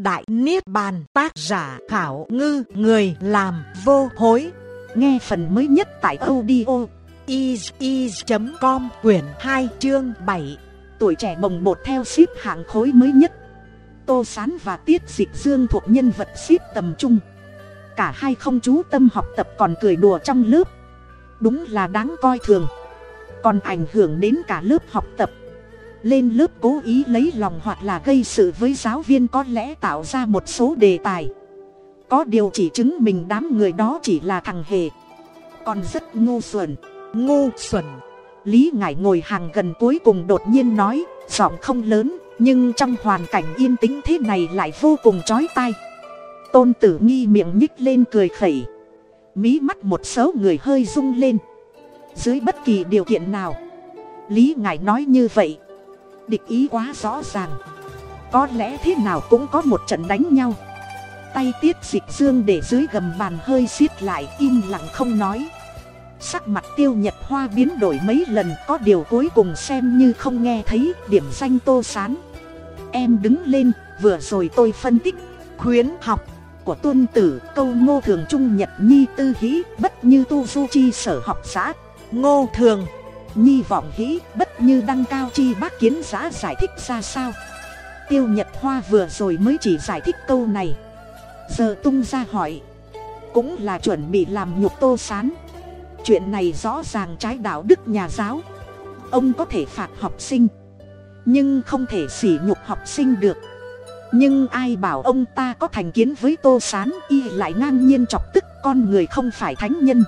Đại Niết Bàn, tác giả khảo ngư, người làm vô hối. Nghe phần mới nhất tại audio is.com quyển 2 chương 7 Tuổi trẻ bồng bột theo ship hạng khối mới nhất. Tô Sán và Tiết Dịch Dương thuộc nhân vật ship tầm trung. Cả hai không chú tâm học tập còn cười đùa trong lớp. Đúng là đáng coi thường. Còn ảnh hưởng đến cả lớp học tập lên lớp cố ý lấy lòng hoặc là gây sự với giáo viên có lẽ tạo ra một số đề tài. Có điều chỉ chứng mình đám người đó chỉ là thằng hề. Còn rất ngu xuẩn ngu xuẩn. Lý ngải ngồi hàng gần cuối cùng đột nhiên nói, giọng không lớn, nhưng trong hoàn cảnh yên tĩnh thế này lại vô cùng chói tai. Tôn tử nghi miệng nhích lên cười khẩy. Mí mắt một số người hơi rung lên. Dưới bất kỳ điều kiện nào, lý ngải nói như vậy địch ý quá rõ ràng. Có lẽ thế nào cũng có một trận đánh nhau. Tay tiết dịch dương để dưới gầm bàn hơi xiết lại im lặng không nói. Sắc mặt tiêu nhật hoa biến đổi mấy lần, có điều cuối cùng xem như không nghe thấy điểm danh tô sán. Em đứng lên, vừa rồi tôi phân tích, khuyến học của tuân tử, câu ngô thường trung nhật nhi tư hí, bất như tu du chi sở học xã ngô thường nhi vọng hĩ bất như đăng cao chi bác kiến giã giải thích ra sao. Tiêu nhật hoa vừa rồi mới chỉ giải thích câu này. Giờ tung ra hỏi. Cũng là chuẩn bị làm nhục tô sán. Chuyện này rõ ràng trái đạo đức nhà giáo. Ông có thể phạt học sinh. Nhưng không thể sỉ nhục học sinh được. Nhưng ai bảo ông ta có thành kiến với tô sán y lại ngang nhiên chọc tức con người không phải thánh nhân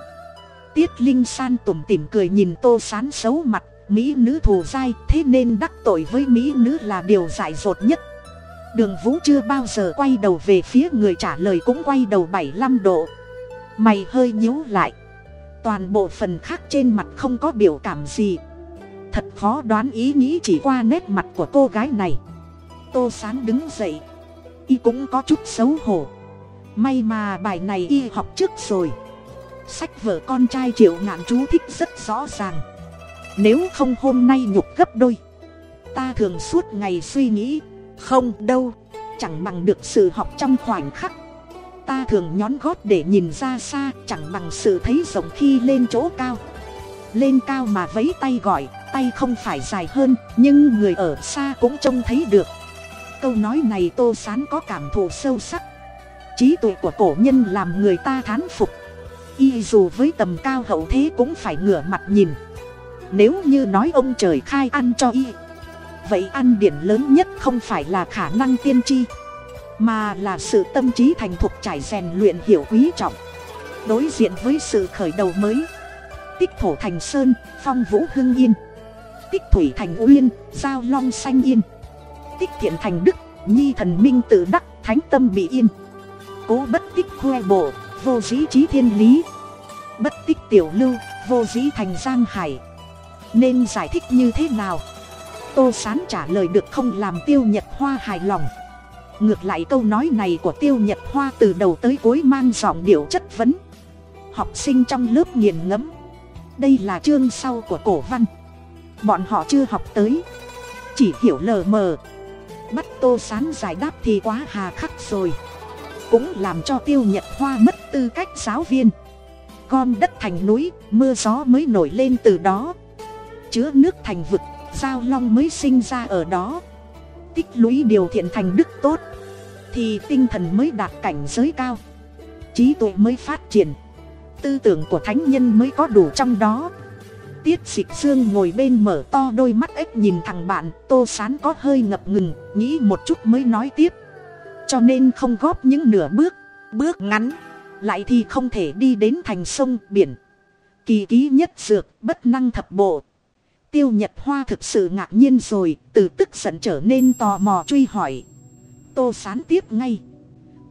tiết linh san tủm tỉm cười nhìn tô sán xấu mặt, mỹ nữ thù dai, thế nên đắc tội với mỹ nữ là điều dại dột nhất. Đường vũ chưa bao giờ quay đầu về phía người trả lời cũng quay đầu bảy năm độ. Mày hơi nhíu lại. Toàn bộ phần khác trên mặt không có biểu cảm gì. Thật khó đoán ý nghĩ chỉ qua nét mặt của cô gái này. Tô sán đứng dậy. Y cũng có chút xấu hổ. May mà bài này y học trước rồi sách vở con trai triệu ngạn chú thích rất rõ ràng. Nếu không hôm nay nhục gấp đôi, ta thường suốt ngày suy nghĩ, không đâu, chẳng bằng được sự học trong khoảnh khắc. Ta thường nhón gót để nhìn ra xa, chẳng bằng sự thấy rộng khi lên chỗ cao. Lên cao mà vấy tay gọi, tay không phải dài hơn, nhưng người ở xa cũng trông thấy được. Câu nói này tô sán có cảm thụ sâu sắc. Trí tuệ của cổ nhân làm người ta thán phục y dù với tầm cao hậu thế cũng phải ngửa mặt nhìn. Nếu như nói ông trời khai ăn cho y, vậy ăn điển lớn nhất không phải là khả năng tiên tri, mà là sự tâm trí thành thục trải rèn luyện hiểu quý trọng. Đối diện với sự khởi đầu mới, tích thổ thành sơn, phong vũ hưng yên. Tích thủy thành uyên, giao long xanh yên. Tích thiện thành đức, nhi thần minh tự đắc, thánh tâm bị yên. Cố bất tích khoe bộ vô dĩ trí thiên lý. Bất tích tiểu lưu, vô dĩ thành giang hải. Nên giải thích như thế nào? Tô sán trả lời được không làm tiêu nhật hoa hài lòng. Ngược lại câu nói này của tiêu nhật hoa từ đầu tới cuối mang giọng điệu chất vấn. Học sinh trong lớp nghiền ngẫm. Đây là chương sau của cổ văn. Bọn họ chưa học tới. Chỉ hiểu lờ mờ. Bắt tô sán giải đáp thì quá hà khắc rồi cũng làm cho tiêu nhật hoa mất tư cách giáo viên. Gom đất thành núi, mưa gió mới nổi lên từ đó. Chứa nước thành vực, giao long mới sinh ra ở đó. Tích lũy điều thiện thành đức tốt, thì tinh thần mới đạt cảnh giới cao. Trí tuệ mới phát triển, tư tưởng của thánh nhân mới có đủ trong đó. Tiết dịch dương ngồi bên mở to đôi mắt ếch nhìn thằng bạn, tô sán có hơi ngập ngừng, nghĩ một chút mới nói tiếp cho nên không góp những nửa bước. Bước ngắn, lại thì không thể đi đến thành sông, biển. Kỳ ký nhất dược, bất năng thập bộ. Tiêu nhật hoa thực sự ngạc nhiên rồi, từ tức giận trở nên tò mò truy hỏi. Tô sán tiếp ngay.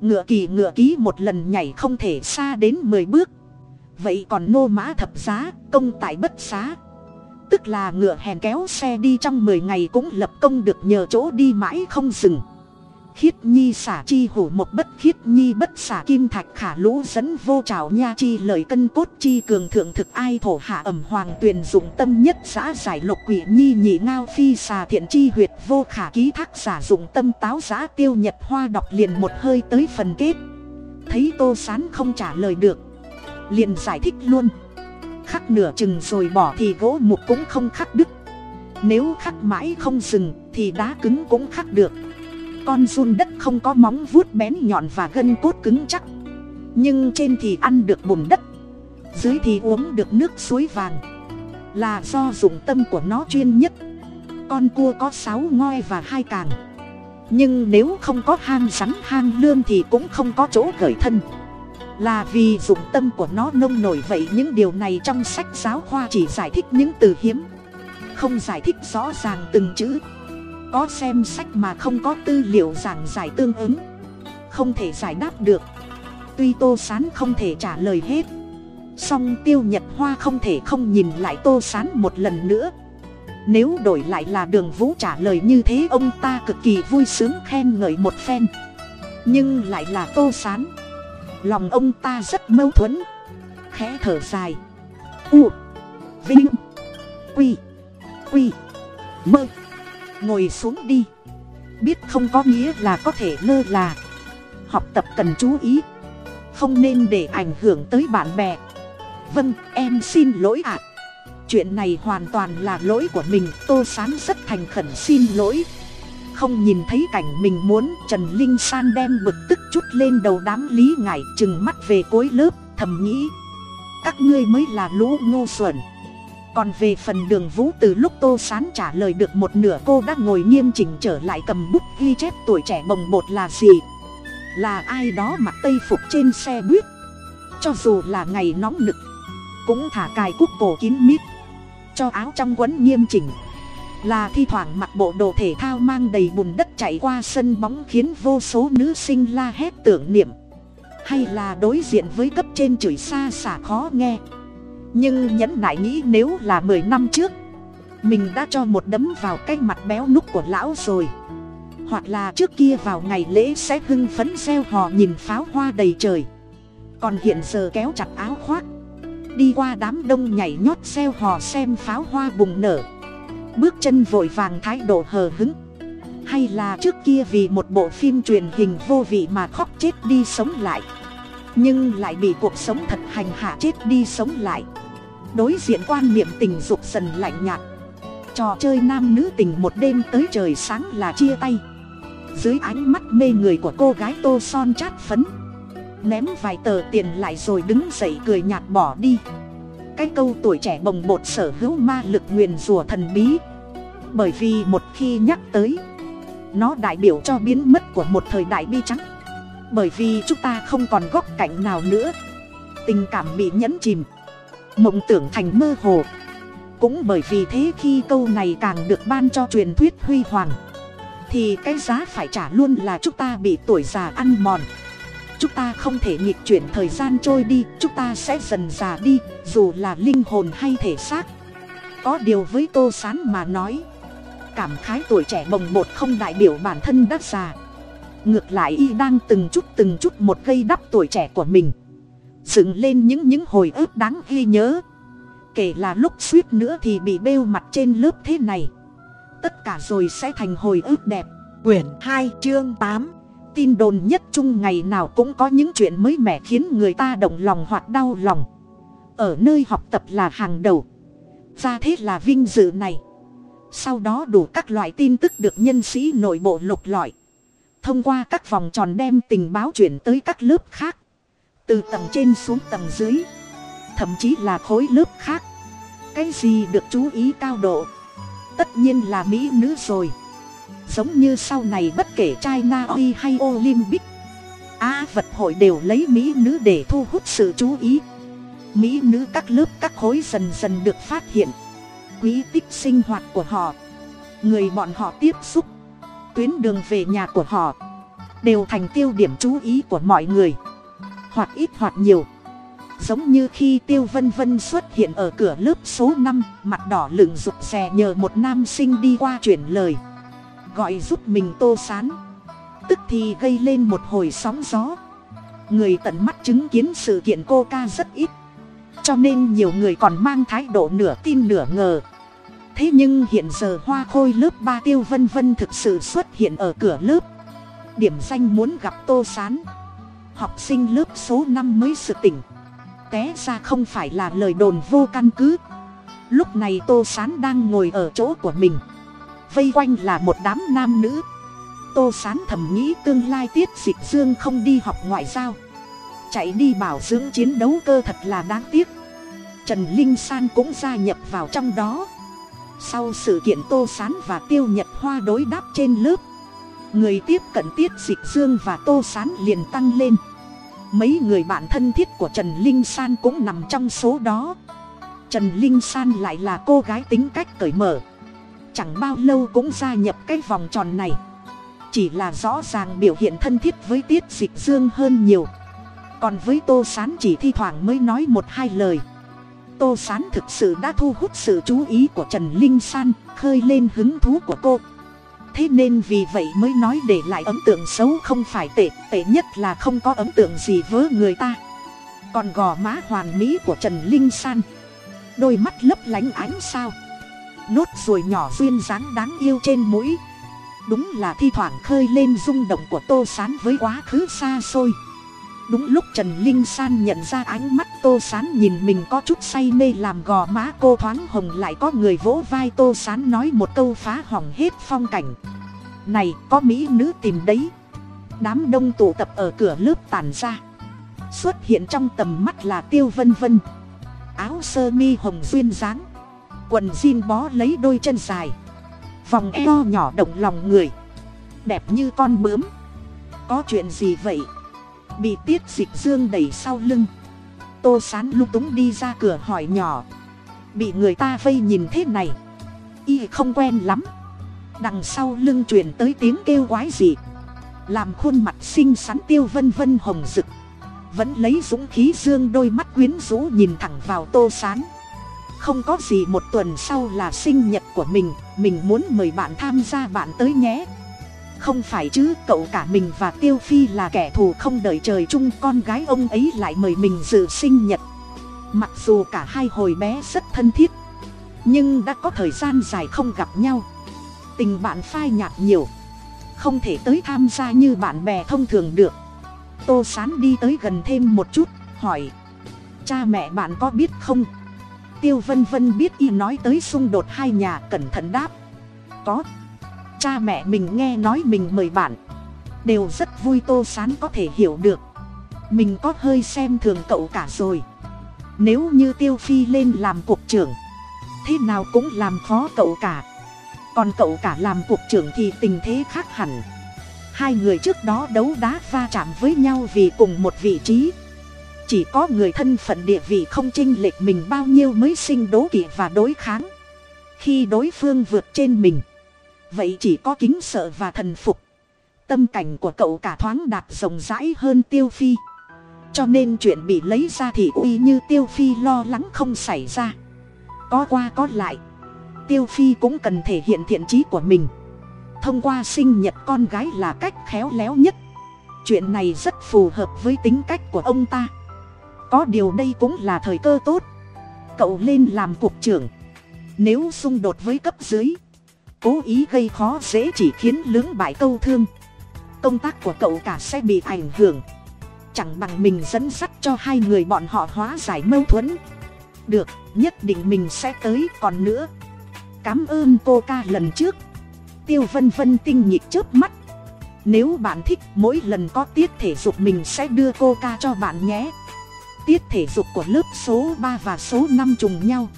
Ngựa kỳ ngựa ký một lần nhảy không thể xa đến mười bước. Vậy còn nô mã thập giá, công tại bất xá tức là ngựa hèn kéo xe đi trong mười ngày cũng lập công được nhờ chỗ đi mãi không dừng khiết nhi xả chi hủ một bất, khiết nhi bất xả kim thạch khả lũ dẫn vô trào nha chi lời cân cốt chi cường thượng thực ai thổ hạ ẩm hoàng tuyền dụng tâm nhất giã giải lục quỷ nhi nhị ngao phi xà thiện chi huyệt vô khả ký thác giả dụng tâm táo giã tiêu nhật hoa đọc liền một hơi tới phần kết. Thấy tô sán không trả lời được, liền giải thích luôn. Khắc nửa chừng rồi bỏ thì gỗ mục cũng không khắc đứt. Nếu khắc mãi không dừng thì đá cứng cũng khắc được con run đất không có móng vuốt bén nhọn và gân cốt cứng chắc. Nhưng trên thì ăn được bùn đất, dưới thì uống được nước suối vàng. Là do dụng tâm của nó chuyên nhất. Con cua có sáu ngoi và hai càng. Nhưng nếu không có hang rắn hang lương thì cũng không có chỗ gởi thân. Là vì dụng tâm của nó nông nổi vậy những điều này trong sách giáo khoa chỉ giải thích những từ hiếm. Không giải thích rõ ràng từng chữ có xem sách mà không có tư liệu giảng giải tương ứng. Không thể giải đáp được. Tuy tô sán không thể trả lời hết. Song tiêu nhật hoa không thể không nhìn lại tô sán một lần nữa. Nếu đổi lại là đường vũ trả lời như thế, ông ta cực kỳ vui sướng khen ngợi một phen. Nhưng lại là tô sán. Lòng ông ta rất mâu thuẫn. Khẽ thở dài. U. Vinh. Quy. Quy. Mơ ngồi xuống đi. Biết không có nghĩa là có thể lơ là. Học tập cần chú ý. Không nên để ảnh hưởng tới bạn bè. Vâng em xin lỗi ạ. Chuyện này hoàn toàn là lỗi của mình. Tô sán rất thành khẩn xin lỗi. Không nhìn thấy cảnh mình muốn trần linh san đem bực tức chút lên đầu đám lý ngải chừng mắt về cối lớp, thầm nghĩ. Các ngươi mới là lũ ngu xuẩn còn về phần đường vũ từ lúc tô sán trả lời được một nửa cô đã ngồi nghiêm chỉnh trở lại cầm bút ghi chép tuổi trẻ bồng bột là gì? Là ai đó mặc tây phục trên xe buýt? Cho dù là ngày nóng nực, cũng thả cài cúc cổ kín mít, cho áo trong quấn nghiêm chỉnh. Là thi thoảng mặc bộ đồ thể thao mang đầy bùn đất chạy qua sân bóng khiến vô số nữ sinh la hét tưởng niệm. Hay là đối diện với cấp trên chửi xa xả khó nghe nhưng nhẫn nại nghĩ nếu là mười năm trước, mình đã cho một đấm vào cái mặt béo núc của lão rồi. Hoặc là trước kia vào ngày lễ sẽ hưng phấn gieo hò nhìn pháo hoa đầy trời. Còn hiện giờ kéo chặt áo khoác. Đi qua đám đông nhảy nhót gieo hò xem pháo hoa bùng nở. Bước chân vội vàng thái độ hờ hứng. Hay là trước kia vì một bộ phim truyền hình vô vị mà khóc chết đi sống lại. Nhưng lại bị cuộc sống thật hành hạ chết đi sống lại đối diện quan niệm tình dục dần lạnh nhạt. Trò chơi nam nữ tình một đêm tới trời sáng là chia tay. Dưới ánh mắt mê người của cô gái tô son chát phấn. Ném vài tờ tiền lại rồi đứng dậy cười nhạt bỏ đi. Cái câu tuổi trẻ bồng bột sở hữu ma lực nguyền rùa thần bí. Bởi vì một khi nhắc tới, nó đại biểu cho biến mất của một thời đại bi trắng. Bởi vì chúng ta không còn góc cạnh nào nữa. Tình cảm bị nhẫn chìm mộng tưởng thành mơ hồ. Cũng bởi vì thế khi câu này càng được ban cho truyền thuyết huy hoàng, thì cái giá phải trả luôn là chúng ta bị tuổi già ăn mòn. Chúng ta không thể nghịch chuyển thời gian trôi đi, chúng ta sẽ dần già đi, dù là linh hồn hay thể xác. Có điều với tô s á n mà nói, cảm khái tuổi trẻ bồng bột không đại biểu bản thân đã già. Ngược lại y đang từng chút từng chút một gây đắp tuổi trẻ của mình dựng lên những những hồi ức đáng ghi nhớ. Kể là lúc suýt nữa thì bị bêu mặt trên lớp thế này. Tất cả rồi sẽ thành hồi ức đẹp. Quyển hai, chương tám. Tin đồn nhất chung ngày nào cũng có những chuyện mới mẻ khiến người ta động lòng hoặc đau lòng. Ở nơi học tập là hàng đầu. Ra thế là vinh dự này. Sau đó đủ các loại tin tức được nhân sĩ nội bộ lục lọi. Thông qua các vòng tròn đem tình báo chuyển tới các lớp khác từ tầng trên xuống tầng dưới, thậm chí là khối lớp khác. Cái gì được chú ý cao độ? Tất nhiên là mỹ nữ rồi. Giống như sau này bất kể china uy hay olympic, á vật hội đều lấy mỹ nữ để thu hút sự chú ý. Mỹ nữ các lớp các khối dần dần được phát hiện. Quý tích sinh hoạt của họ, người bọn họ tiếp xúc, tuyến đường về nhà của họ, đều thành tiêu điểm chú ý của mọi người hoặc ít hoặc nhiều. Giống như khi tiêu vân vân xuất hiện ở cửa lớp số năm, mặt đỏ lửng rụt rè nhờ một nam sinh đi qua chuyển lời. Gọi giúp mình tô sán. Tức thì gây lên một hồi sóng gió. Người tận mắt chứng kiến sự kiện cô ca rất ít. Cho nên nhiều người còn mang thái độ nửa tin nửa ngờ. Thế nhưng hiện giờ hoa khôi lớp ba tiêu vân vân thực sự xuất hiện ở cửa lớp. Điểm danh muốn gặp tô s á n học sinh lớp số năm mới sự tỉnh. Té ra không phải là lời đồn vô căn cứ. Lúc này tô s á n đang ngồi ở chỗ của mình. Vây quanh là một đám nam nữ. Tô s á n thầm nghĩ tương lai tiết dịch dương không đi học ngoại giao. Chạy đi bảo dưỡng chiến đấu cơ thật là đáng tiếc. Trần linh san cũng gia nhập vào trong đó. Sau sự kiện tô s á n và tiêu nhật hoa đối đáp trên lớp người tiếp cận tiết dịch dương và tô s á n liền tăng lên. Mấy người bạn thân thiết của trần linh san cũng nằm trong số đó. Trần linh san lại là cô gái tính cách cởi mở. Chẳng bao lâu cũng gia nhập cái vòng tròn này. Chỉ là rõ ràng biểu hiện thân thiết với tiết dịch dương hơn nhiều. Còn với tô s á n chỉ thi thoảng mới nói một hai lời. Tô s á n thực sự đã thu hút sự chú ý của trần linh san, khơi lên hứng thú của cô thế nên vì vậy mới nói để lại ấn tượng xấu không phải tệ tệ nhất là không có ấn tượng gì với người ta. Còn gò má hoàn mỹ của trần linh san, đôi mắt lấp lánh ánh sao, nốt ruồi nhỏ duyên dáng đáng yêu trên mũi. Đúng là thi thoảng khơi lên rung động của tô sán với quá khứ xa xôi đúng lúc trần linh san nhận ra ánh mắt tô sán nhìn mình có chút say mê làm gò má cô thoáng hồng lại có người vỗ vai tô sán nói một câu phá hỏng hết phong cảnh. Này, có mỹ nữ tìm đấy. Đám đông tụ tập ở cửa lớp tàn ra. Xuất hiện trong tầm mắt là tiêu vân vân. Áo sơ mi hồng duyên dáng. Quần jean bó lấy đôi chân dài. Vòng eo nhỏ động lòng người. Đẹp như con bướm. Có chuyện gì vậy? Bị tiết dịch dương đẩy sau lưng. Tô sán lung túng đi ra cửa hỏi nhỏ. Bị người ta vây nhìn thế này. Y không quen lắm. Đằng sau lưng truyền tới tiếng kêu quái gì làm khuôn mặt xinh xắn tiêu vân vân hồng rực. Vẫn lấy dũng khí dương đôi mắt quyến rũ nhìn thẳng vào tô sán. Không có gì một tuần sau là sinh nhật của mình. Mình muốn mời bạn tham gia bạn tới nhé không phải chứ, cậu cả mình và tiêu phi là kẻ thù không đợi trời chung, con gái ông ấy lại mời mình dự sinh nhật. Mặc dù cả hai hồi bé rất thân thiết, nhưng đã có thời gian dài không gặp nhau. Tình bạn phai nhạt nhiều, không thể tới tham gia như bạn bè thông thường được. Tô sán đi tới gần thêm một chút, hỏi, cha mẹ bạn có biết không? Tiêu vân vân biết y nói tới xung đột hai nhà, cẩn thận đáp, có cha mẹ mình nghe nói mình mời bạn. Đều rất vui tô sán có thể hiểu được. Mình có hơi xem thường cậu cả rồi. Nếu như tiêu phi lên làm cục trưởng, thế nào cũng làm khó cậu cả. Còn cậu cả làm cục trưởng thì tình thế khác hẳn. Hai người trước đó đấu đá va chạm với nhau vì cùng một vị trí. Chỉ có người thân phận địa vị không chinh lệch mình bao nhiêu mới sinh đố kỵ và đối kháng. Khi đối phương vượt trên mình vậy chỉ có kính sợ và thần phục. Tâm cảnh của cậu cả thoáng đạt rộng rãi hơn tiêu phi. Cho nên chuyện bị lấy ra thì uy như tiêu phi lo lắng không xảy ra. Có qua có lại, tiêu phi cũng cần thể hiện thiện trí của mình. Thông qua sinh nhật con gái là cách khéo léo nhất. Chuyện này rất phù hợp với tính cách của ông ta. Có điều đây cũng là thời cơ tốt. Cậu lên làm cục trưởng. Nếu xung đột với cấp dưới cố ý gây khó dễ chỉ khiến lưỡng bại câu thương. Công tác của cậu cả sẽ bị ảnh hưởng. Chẳng bằng mình dẫn dắt cho hai người bọn họ hóa giải mâu thuẫn. Được, nhất định mình sẽ tới, còn nữa. Cảm ơn cô ca lần trước. Tiêu vân vân tinh nhịp trước mắt. Nếu bạn thích, mỗi lần có tiết thể dục mình sẽ đưa cô ca cho bạn nhé. Tiết thể dục của lớp số ba và số năm trùng nhau.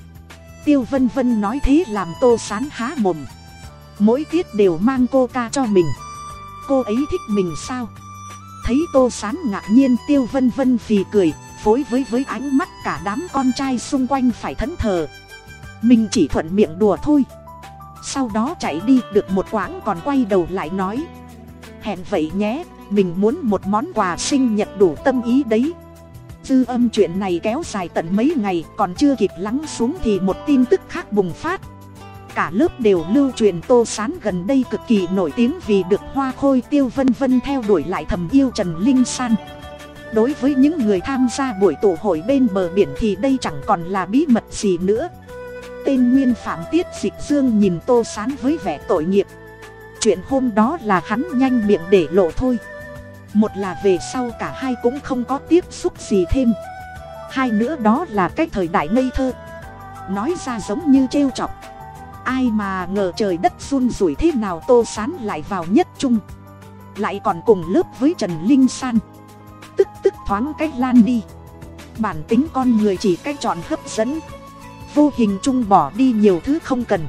Tiêu vân vân nói thế làm tô sán há mồm mỗi tiết đều mang cô ca cho mình. Cô ấy thích mình sao? Thấy tô sán ngạc nhiên, tiêu vân vân phì cười, phối với với ánh mắt cả đám con trai xung quanh phải thẫn thờ. Mình chỉ thuận miệng đùa thôi. Sau đó chạy đi, được một quãng còn quay đầu lại nói. Hẹn vậy nhé, mình muốn một món quà sinh nhật đủ tâm ý đấy. Dư âm chuyện này kéo dài tận mấy ngày, còn chưa kịp lắng xuống thì một tin tức khác bùng phát cả lớp đều lưu truyền tô sán gần đây cực kỳ nổi tiếng vì được hoa khôi tiêu vân vân theo đuổi lại thầm yêu trần linh san. Đối với những người tham gia buổi tụ hội bên bờ biển thì đây chẳng còn là bí mật gì nữa. Tên nguyên phạm tiết dịch dương nhìn tô sán với vẻ tội nghiệp. Chuyện hôm đó là hắn nhanh miệng để lộ thôi. Một là về sau cả hai cũng không có tiếp xúc gì thêm. Hai nữa đó là cái thời đại ngây thơ. Nói ra giống như trêu chọc ai mà ngờ trời đất run rủi thế nào tô sán lại vào nhất trung. Lại còn cùng lớp với trần linh san. Tức tức thoáng cách lan đi. Bản tính con người chỉ cách chọn hấp dẫn. Vô hình chung bỏ đi nhiều thứ không cần.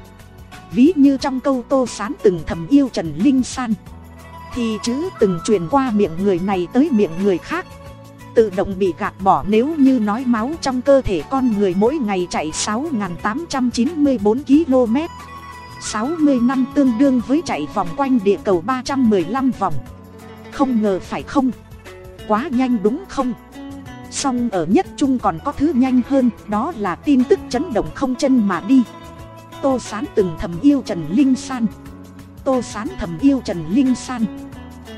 Ví như trong câu tô sán từng thầm yêu trần linh san. Thì chữ từng truyền qua miệng người này tới miệng người khác tự động bị gạt bỏ nếu như nói máu trong cơ thể con người mỗi ngày chạy sáu tám trăm chín mươi bốn km. sáu mươi năm tương đương với chạy vòng quanh địa cầu ba trăm m ư ơ i năm vòng. Không ngờ phải không? Quá nhanh đúng không? Song ở nhất trung còn có thứ nhanh hơn, đó là tin tức chấn động không chân mà đi. Tô sán từng thầm yêu trần linh san. Tô sán thầm yêu trần linh san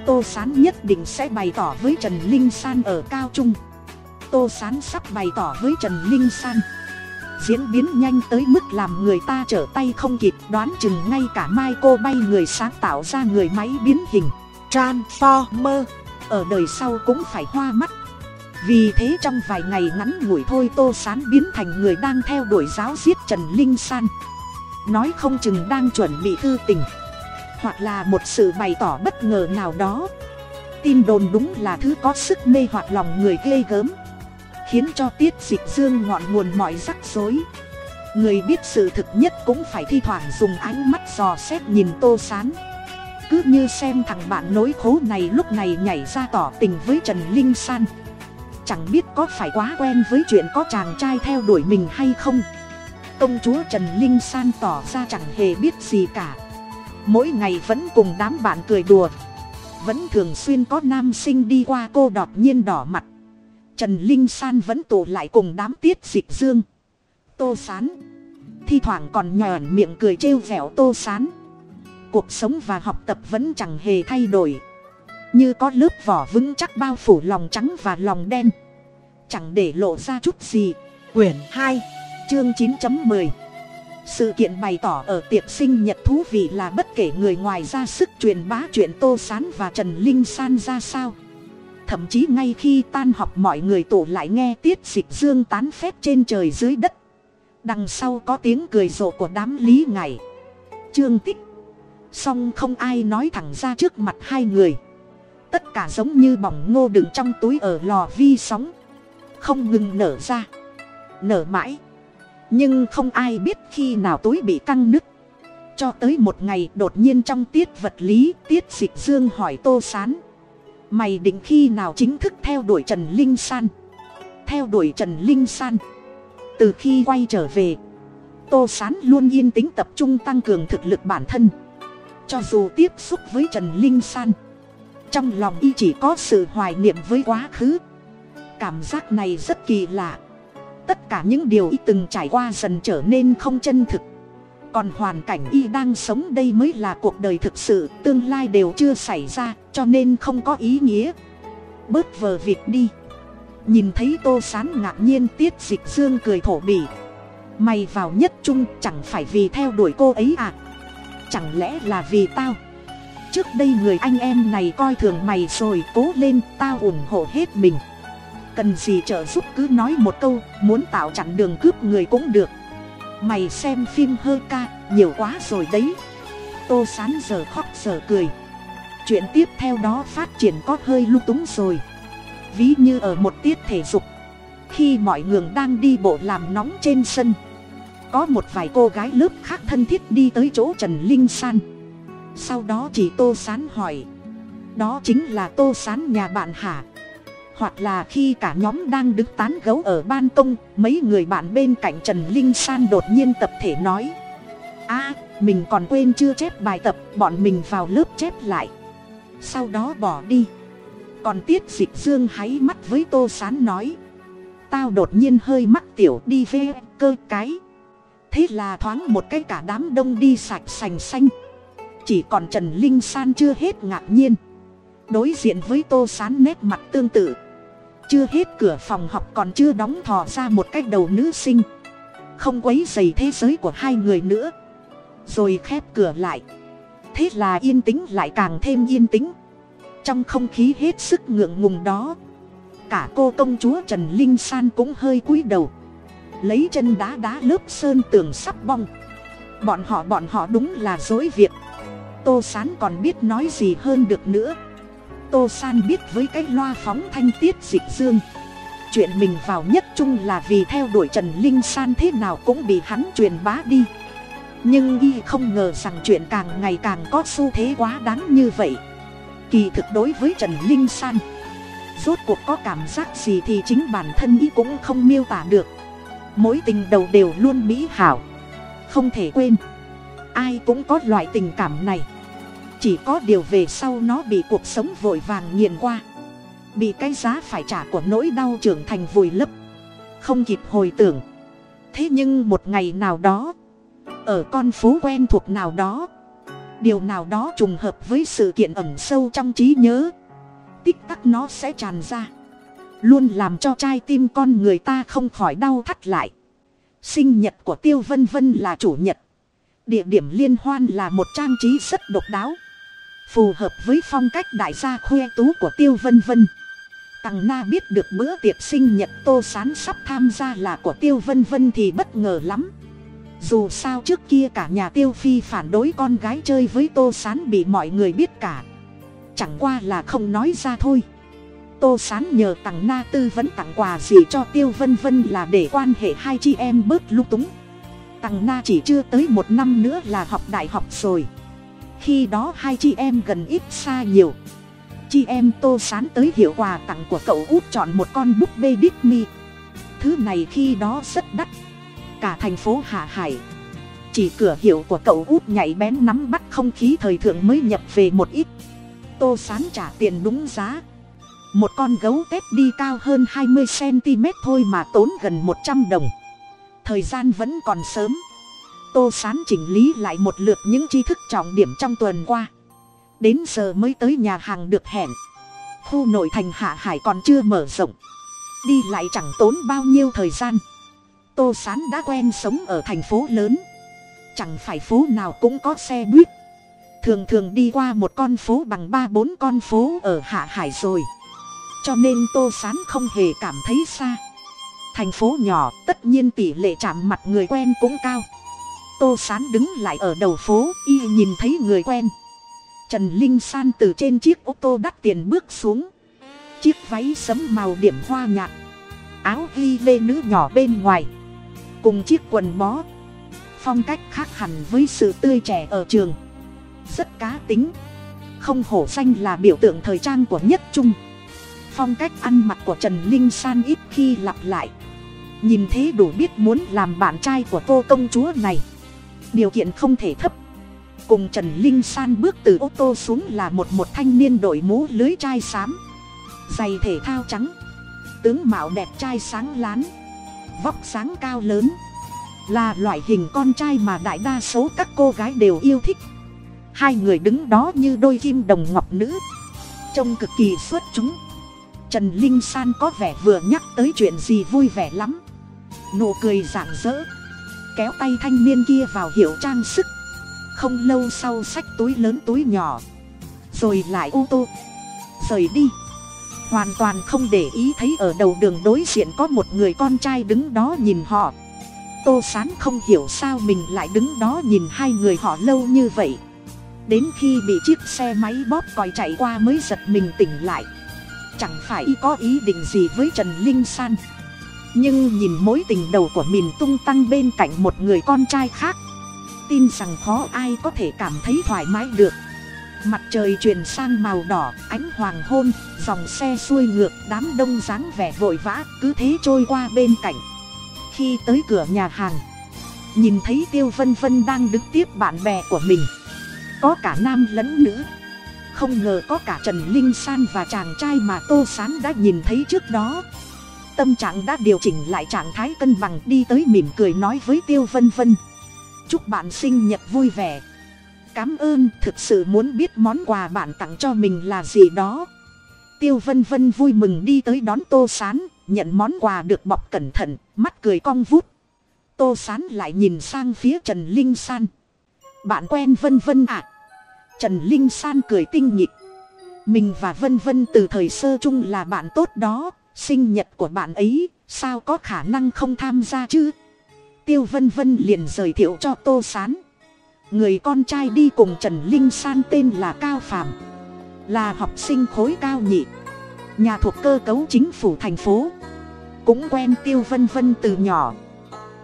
tô sán nhất định sẽ bày tỏ với trần linh san ở cao trung. Tô sán sắp bày tỏ với trần linh san. Diễn biến nhanh tới mức làm người ta trở tay không kịp, đoán chừng ngay cả mai cô bay người sáng tạo ra người máy biến hình. Transformer. Ở đời sau cũng phải hoa mắt. Vì thế trong vài ngày ngắn ngủi thôi tô sán biến thành người đang theo đuổi giáo giết trần linh san. Nói không chừng đang chuẩn bị thư tình hoặc là một sự bày tỏ bất ngờ nào đó. Tin đồn đúng là thứ có sức mê hoặc lòng người ghê gớm, khiến cho tiết dịch dương ngọn nguồn mọi rắc rối. Người biết sự thực nhất cũng phải thi thoảng dùng ánh mắt dò xét nhìn tô sán. Cứ như xem thằng bạn nối khố này lúc này nhảy ra tỏ tình với trần linh san. Chẳng biết có phải quá quen với chuyện có chàng trai theo đuổi mình hay không. Công chúa trần linh san tỏ ra chẳng hề biết gì cả mỗi ngày vẫn cùng đám bạn cười đùa. Vẫn thường xuyên có nam sinh đi qua cô đọt nhiên đỏ mặt. Trần linh san vẫn tụ lại cùng đám tiết dịch dương. Tô sán. Thi thoảng còn nhòn miệng cười trêu vẻo tô sán. Cuộc sống và học tập vẫn chẳng hề thay đổi. Như có lớp vỏ vững chắc bao phủ lòng trắng và lòng đen. Chẳng để lộ ra chút gì. Quyển hai, chương chín mười sự kiện bày tỏ ở tiệc sinh nhật thú vị là bất kể người ngoài ra sức truyền bá chuyện tô sán và trần linh san ra sao. Thậm chí ngay khi tan học mọi người tụ lại nghe tiết dịch dương tán phép trên trời dưới đất. Đằng sau có tiếng cười rộ của đám lý ngải. Trương tích. Song không ai nói thẳng ra trước mặt hai người. Tất cả giống như bỏng ngô đựng trong túi ở lò vi sóng. Không ngừng nở ra. Nở mãi nhưng không ai biết khi nào túi bị căng nứt. Cho tới một ngày đột nhiên trong tiết vật lý, tiết dịch dương hỏi tô s á n mày định khi nào chính thức theo đuổi trần linh san? Theo đuổi trần linh san. Từ khi quay trở về, tô s á n luôn yên tĩnh tập trung tăng cường thực lực bản thân. Cho dù tiếp xúc với trần linh san, trong lòng y chỉ có sự hoài niệm với quá khứ. Cảm giác này rất kỳ lạ tất cả những điều y từng trải qua dần trở nên không chân thực. Còn hoàn cảnh y đang sống đây mới là cuộc đời thực sự, tương lai đều chưa xảy ra, cho nên không có ý nghĩa. Bớt vờ việc đi. Nhìn thấy tô sán ngạc nhiên, tiết dịch dương cười thổ bỉ. Mày vào nhất trung, chẳng phải vì theo đuổi cô ấy à? Chẳng lẽ là vì tao? Trước đây người anh em này coi thường mày rồi, cố lên, tao ủng hộ hết mình cần gì trợ giúp cứ nói một câu, muốn tạo chặn đường cướp người cũng được. Mày xem phim hơi ca, nhiều quá rồi đấy. Tô sán giờ khóc giờ cười. Chuyện tiếp theo đó phát triển có hơi lung túng rồi. Ví như ở một tiết thể dục, khi mọi người đang đi bộ làm nóng trên sân, có một vài cô gái lớp khác thân thiết đi tới chỗ trần linh san. Sau đó chỉ tô sán hỏi, đó chính là tô sán nhà bạn hả? Hoặc là khi cả nhóm đang đứng tán gấu ở ban công, mấy người bạn bên cạnh trần linh san đột nhiên tập thể nói. A, mình còn quên chưa chép bài tập, bọn mình vào lớp chép lại. Sau đó bỏ đi. Còn tiết dịch dương háy mắt với tô sán nói. Tao đột nhiên hơi mắc tiểu đi về cơ cái. Thế là thoáng một cái cả đám đông đi sạch sành xanh. Chỉ còn trần linh san chưa hết ngạc nhiên. Đối diện với tô sán nét mặt tương tự chưa hết cửa phòng học còn chưa đóng thò ra một cái đầu nữ sinh. Không quấy dày thế giới của hai người nữa. Rồi khép cửa lại. Thế là yên tĩnh lại càng thêm yên tĩnh. Trong không khí hết sức ngượng ngùng đó, cả cô công chúa trần linh san cũng hơi cúi đầu. Lấy chân đá đá lớp sơn tường sắp bong. Bọn họ bọn họ đúng là dối việc. Tô sán còn biết nói gì hơn được nữa tô san biết với cái loa phóng thanh tiết dịch dương. Chuyện mình vào nhất trung là vì theo đuổi trần linh san thế nào cũng bị hắn truyền bá đi. Nhưng y không ngờ rằng chuyện càng ngày càng có xu thế quá đáng như vậy. Kỳ thực đối với trần linh san, rốt cuộc có cảm giác gì thì chính bản thân y cũng không miêu tả được. Mối tình đầu đều luôn mỹ hảo, không thể quên. Ai cũng có loại tình cảm này chỉ có điều về sau nó bị cuộc sống vội vàng nghiền qua. Bị cái giá phải trả của nỗi đau trưởng thành vùi lấp. Không kịp hồi tưởng. Thế nhưng một ngày nào đó, ở con phố quen thuộc nào đó, điều nào đó trùng hợp với sự kiện ẩn sâu trong trí nhớ, tích tắc nó sẽ tràn ra. Luôn làm cho trai tim con người ta không khỏi đau thắt lại. Sinh nhật của tiêu vân vân là chủ nhật. Địa điểm liên hoan là một trang trí rất độc đáo phù hợp với phong cách đại gia khoe tú của tiêu vân vân. Tằng na biết được bữa tiệc sinh nhật tô sán sắp tham gia là của tiêu vân vân thì bất ngờ lắm. Dù sao trước kia cả nhà tiêu phi phản đối con gái chơi với tô sán bị mọi người biết cả. Chẳng qua là không nói ra thôi. Tô sán nhờ tằng na tư vấn tặng quà gì cho tiêu vân vân là để quan hệ hai chị em bớt lung túng. Tằng na chỉ chưa tới một năm nữa là học đại học rồi khi đó hai chị em gần ít xa nhiều chị em tô sán tới hiệu quà tặng của cậu út chọn một con búp bê Disney. Thứ này khi đó rất đắt. Cả thành phố Hạ Hải. Chỉ cửa hiệu của cậu út nhảy bén nắm bắt không khí thời thượng mới nhập về một ít. Tô sán trả tiền đúng giá. Một con gấu tép đi cao hơn hai mươi cm thôi mà tốn gần một trăm đồng. Thời gian vẫn còn sớm. Tô sán chỉnh lý lại một lượt những tri thức trọng điểm trong tuần qua. Đến giờ mới tới nhà hàng được hẹn. Khu nội thành hạ hải còn chưa mở rộng. Đi lại chẳng tốn bao nhiêu thời gian. Tô sán đã quen sống ở thành phố lớn. Chẳng phải phố nào cũng có xe buýt. Thường thường đi qua một con phố bằng ba bốn con phố ở hạ hải rồi. Cho nên tô sán không hề cảm thấy xa. Thành phố nhỏ, tất nhiên tỷ lệ chạm mặt người quen cũng cao tô sán đứng lại ở đầu phố, y nhìn thấy người quen. Trần linh san từ trên chiếc ô tô đắt tiền bước xuống. Chiếc váy sấm màu điểm hoa nhạt, áo ghi lê nữ nhỏ bên ngoài, cùng chiếc quần bó. Phong cách khác hẳn với sự tươi trẻ ở trường. Rất cá tính, không hổ danh là biểu tượng thời trang của nhất trung. Phong cách ăn mặc của trần linh san ít khi lặp lại. Nhìn thế đủ biết muốn làm bạn trai của cô công chúa này điều kiện không thể thấp. Cùng trần linh san bước từ ô tô xuống là một một thanh niên đội mũ lưới chai xám. Giày thể thao trắng. Tướng mạo đẹp trai sáng lán. Vóc sáng cao lớn. Là loại hình con trai mà đại đa số các cô gái đều yêu thích. Hai người đứng đó như đôi kim đồng ngọc nữ. Trông cực kỳ xuất chúng. Trần linh san có vẻ vừa nhắc tới chuyện gì vui vẻ lắm. Nụ cười rạng rỡ kéo tay thanh niên kia vào hiệu trang sức. Không lâu sau xách túi lớn túi nhỏ. Rồi lại ô tô. Rời đi. Hoàn toàn không để ý thấy ở đầu đường đối diện có một người con trai đứng đó nhìn họ. Tô sán không hiểu sao mình lại đứng đó nhìn hai người họ lâu như vậy. Đến khi bị chiếc xe máy bóp còi chạy qua mới giật mình tỉnh lại. Chẳng phải có ý định gì với trần linh san nhưng nhìn mối tình đầu của mình tung tăng bên cạnh một người con trai khác, tin rằng khó ai có thể cảm thấy thoải mái được. Mặt trời chuyển sang màu đỏ, ánh hoàng hôn, dòng xe xuôi ngược, đám đông dáng vẻ vội vã, cứ thế trôi qua bên cạnh. Khi tới cửa nhà hàng, nhìn thấy tiêu vân vân đang đứng tiếp bạn bè của mình. Có cả nam lẫn nữ. Không ngờ có cả trần linh san và chàng trai mà tô sán đã nhìn thấy trước đó tâm trạng đã điều chỉnh lại trạng thái cân bằng đi tới mỉm cười nói với tiêu vân vân. Chúc bạn sinh nhật vui vẻ. Cảm ơn, thực sự muốn biết món quà bạn tặng cho mình là gì đó. Tiêu vân vân vui mừng đi tới đón tô sán, nhận món quà được bọc cẩn thận, mắt cười cong vút. Tô sán lại nhìn sang phía trần linh san. Bạn quen vân vân à trần linh san cười tinh nhịp mình và vân vân từ thời sơ chung là bạn tốt đó sinh nhật của bạn ấy, sao có khả năng không tham gia chứ? Tiêu vân vân liền giới thiệu cho tô sán. Người con trai đi cùng trần linh san tên là cao phạm là học sinh khối cao nhị, nhà thuộc cơ cấu chính phủ thành phố. Cũng quen tiêu vân vân từ nhỏ.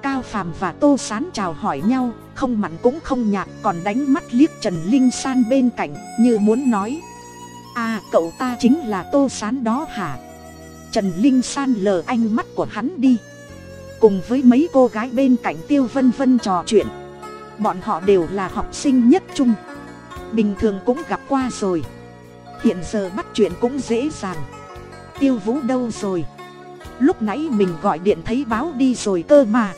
Cao phàm và tô sán chào hỏi nhau, không mặn cũng không nhạt, còn đánh mắt liếc trần linh san bên cạnh, như muốn nói à cậu ta chính là tô sán đó hả? Trần linh san lờ anh mắt của hắn đi. Cùng với mấy cô gái bên cạnh tiêu vân vân trò chuyện, bọn họ đều là học sinh nhất trung. Bình thường cũng gặp qua rồi. Hiện giờ bắt chuyện cũng dễ dàng. Tiêu vũ đâu rồi? Lúc nãy mình gọi điện thấy báo đi rồi cơ mà.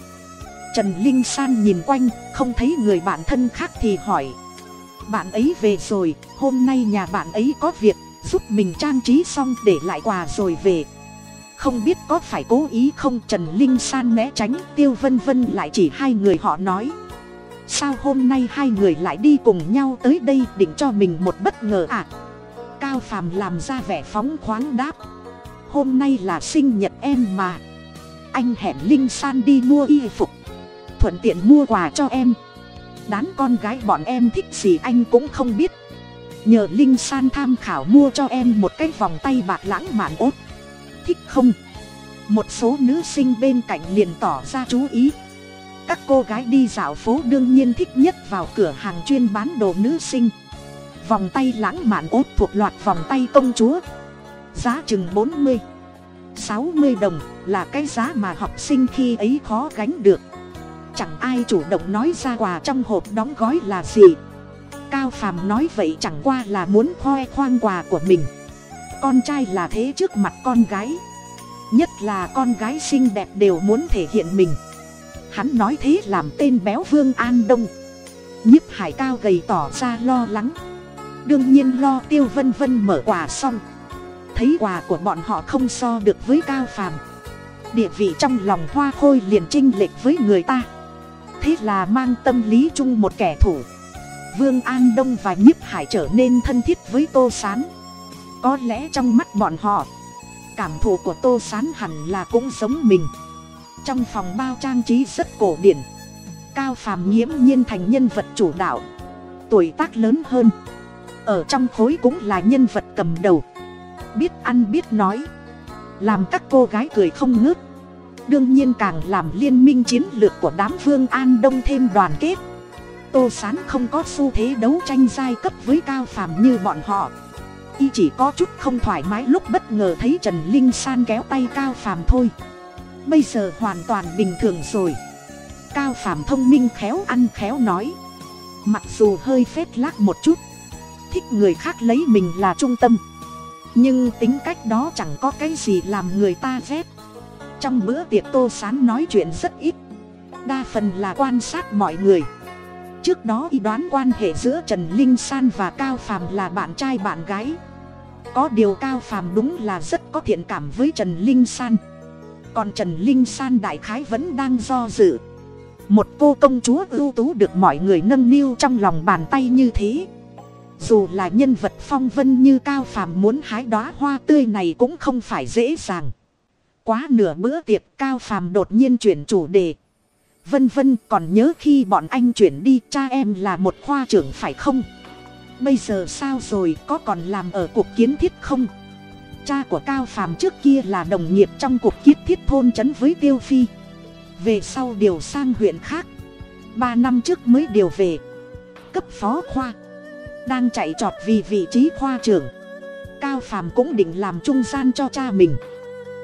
Trần linh san nhìn quanh, không thấy người bạn thân khác thì hỏi. Bạn ấy về rồi, hôm nay nhà bạn ấy có việc, giúp mình trang trí xong để lại quà rồi về không biết có phải cố ý không, trần linh san né tránh, tiêu vân vân lại chỉ hai người họ nói. Sao hôm nay hai người lại đi cùng nhau tới đây, định cho mình một bất ngờ à? Cao phàm làm ra vẻ phóng khoáng đáp. Hôm nay là sinh nhật em mà. Anh hẹn linh san đi mua y phục. Thuận tiện mua quà cho em. Đán con gái bọn em thích gì anh cũng không biết. Nhờ linh san tham khảo mua cho em một cái vòng tay bạc lãng mạn ốt thích không? Một số nữ sinh bên cạnh liền tỏ ra chú ý. Các cô gái đi dạo phố đương nhiên thích nhất vào cửa hàng chuyên bán đồ nữ sinh. Vòng tay lãng mạn ốt thuộc loạt vòng tay công chúa. Giá chừng bốn mươi, sáu mươi đồng là cái giá mà học sinh khi ấy khó gánh được. Chẳng ai chủ động nói ra quà trong hộp đóng gói là gì. Cao phàm nói vậy chẳng qua là muốn khoe khoang quà của mình con trai là thế trước mặt con gái. Nhất là con gái xinh đẹp đều muốn thể hiện mình. Hắn nói thế làm tên béo vương an đông. Nhiếp hải cao gầy tỏ ra lo lắng. Đương nhiên lo tiêu vân vân mở quà xong. Thấy quà của bọn họ không so được với cao phàm. Địa vị trong lòng hoa khôi liền chinh lệch với người ta. Thế là mang tâm lý chung một kẻ thủ vương an đông và nhiếp hải trở nên thân thiết với tô s á n có lẽ trong mắt bọn họ, cảm thụ của tô s á n hẳn là cũng giống mình. Trong phòng bao trang trí rất cổ điển, cao phàm nghiễm nhiên thành nhân vật chủ đạo, tuổi tác lớn hơn. Ở trong khối cũng là nhân vật cầm đầu. Biết ăn biết nói, làm các cô gái cười không ngớt. Đương nhiên càng làm liên minh chiến lược của đám vương an đông thêm đoàn kết. Tô sán không có xu thế đấu tranh giai cấp với cao phàm như bọn họ y chỉ có chút không thoải mái lúc bất ngờ thấy trần linh san kéo tay cao phàm thôi. Bây giờ hoàn toàn bình thường rồi. Cao phàm thông minh khéo ăn khéo nói. Mặc dù hơi phết lác một chút, thích người khác lấy mình là trung tâm. Nhưng tính cách đó chẳng có cái gì làm người ta ghét. Trong bữa tiệc tô sán nói chuyện rất ít. Đa phần là quan sát mọi người trước đó y đoán quan hệ giữa trần linh san và cao phàm là bạn trai bạn gái. Có điều cao phàm đúng là rất có thiện cảm với trần linh san. Còn trần linh san đại khái vẫn đang do dự. Một cô công chúa ưu tú được mọi người nâng niu trong lòng bàn tay như thế. Dù là nhân vật phong vân như cao phàm muốn hái đoá hoa tươi này cũng không phải dễ dàng. Quá nửa bữa tiệc, cao phàm đột nhiên chuyển chủ đề vân vân còn nhớ khi bọn anh chuyển đi, cha em là một khoa trưởng phải không? Bây giờ sao rồi, có còn làm ở cuộc kiến thiết không? Cha của cao phàm trước kia là đồng nghiệp trong cuộc kiến thiết thôn trấn với tiêu phi. Về sau điều sang huyện khác. Ba năm trước mới điều về. Cấp phó khoa. Đang chạy trọt vì vị trí khoa trưởng. Cao phàm cũng định làm trung gian cho cha mình.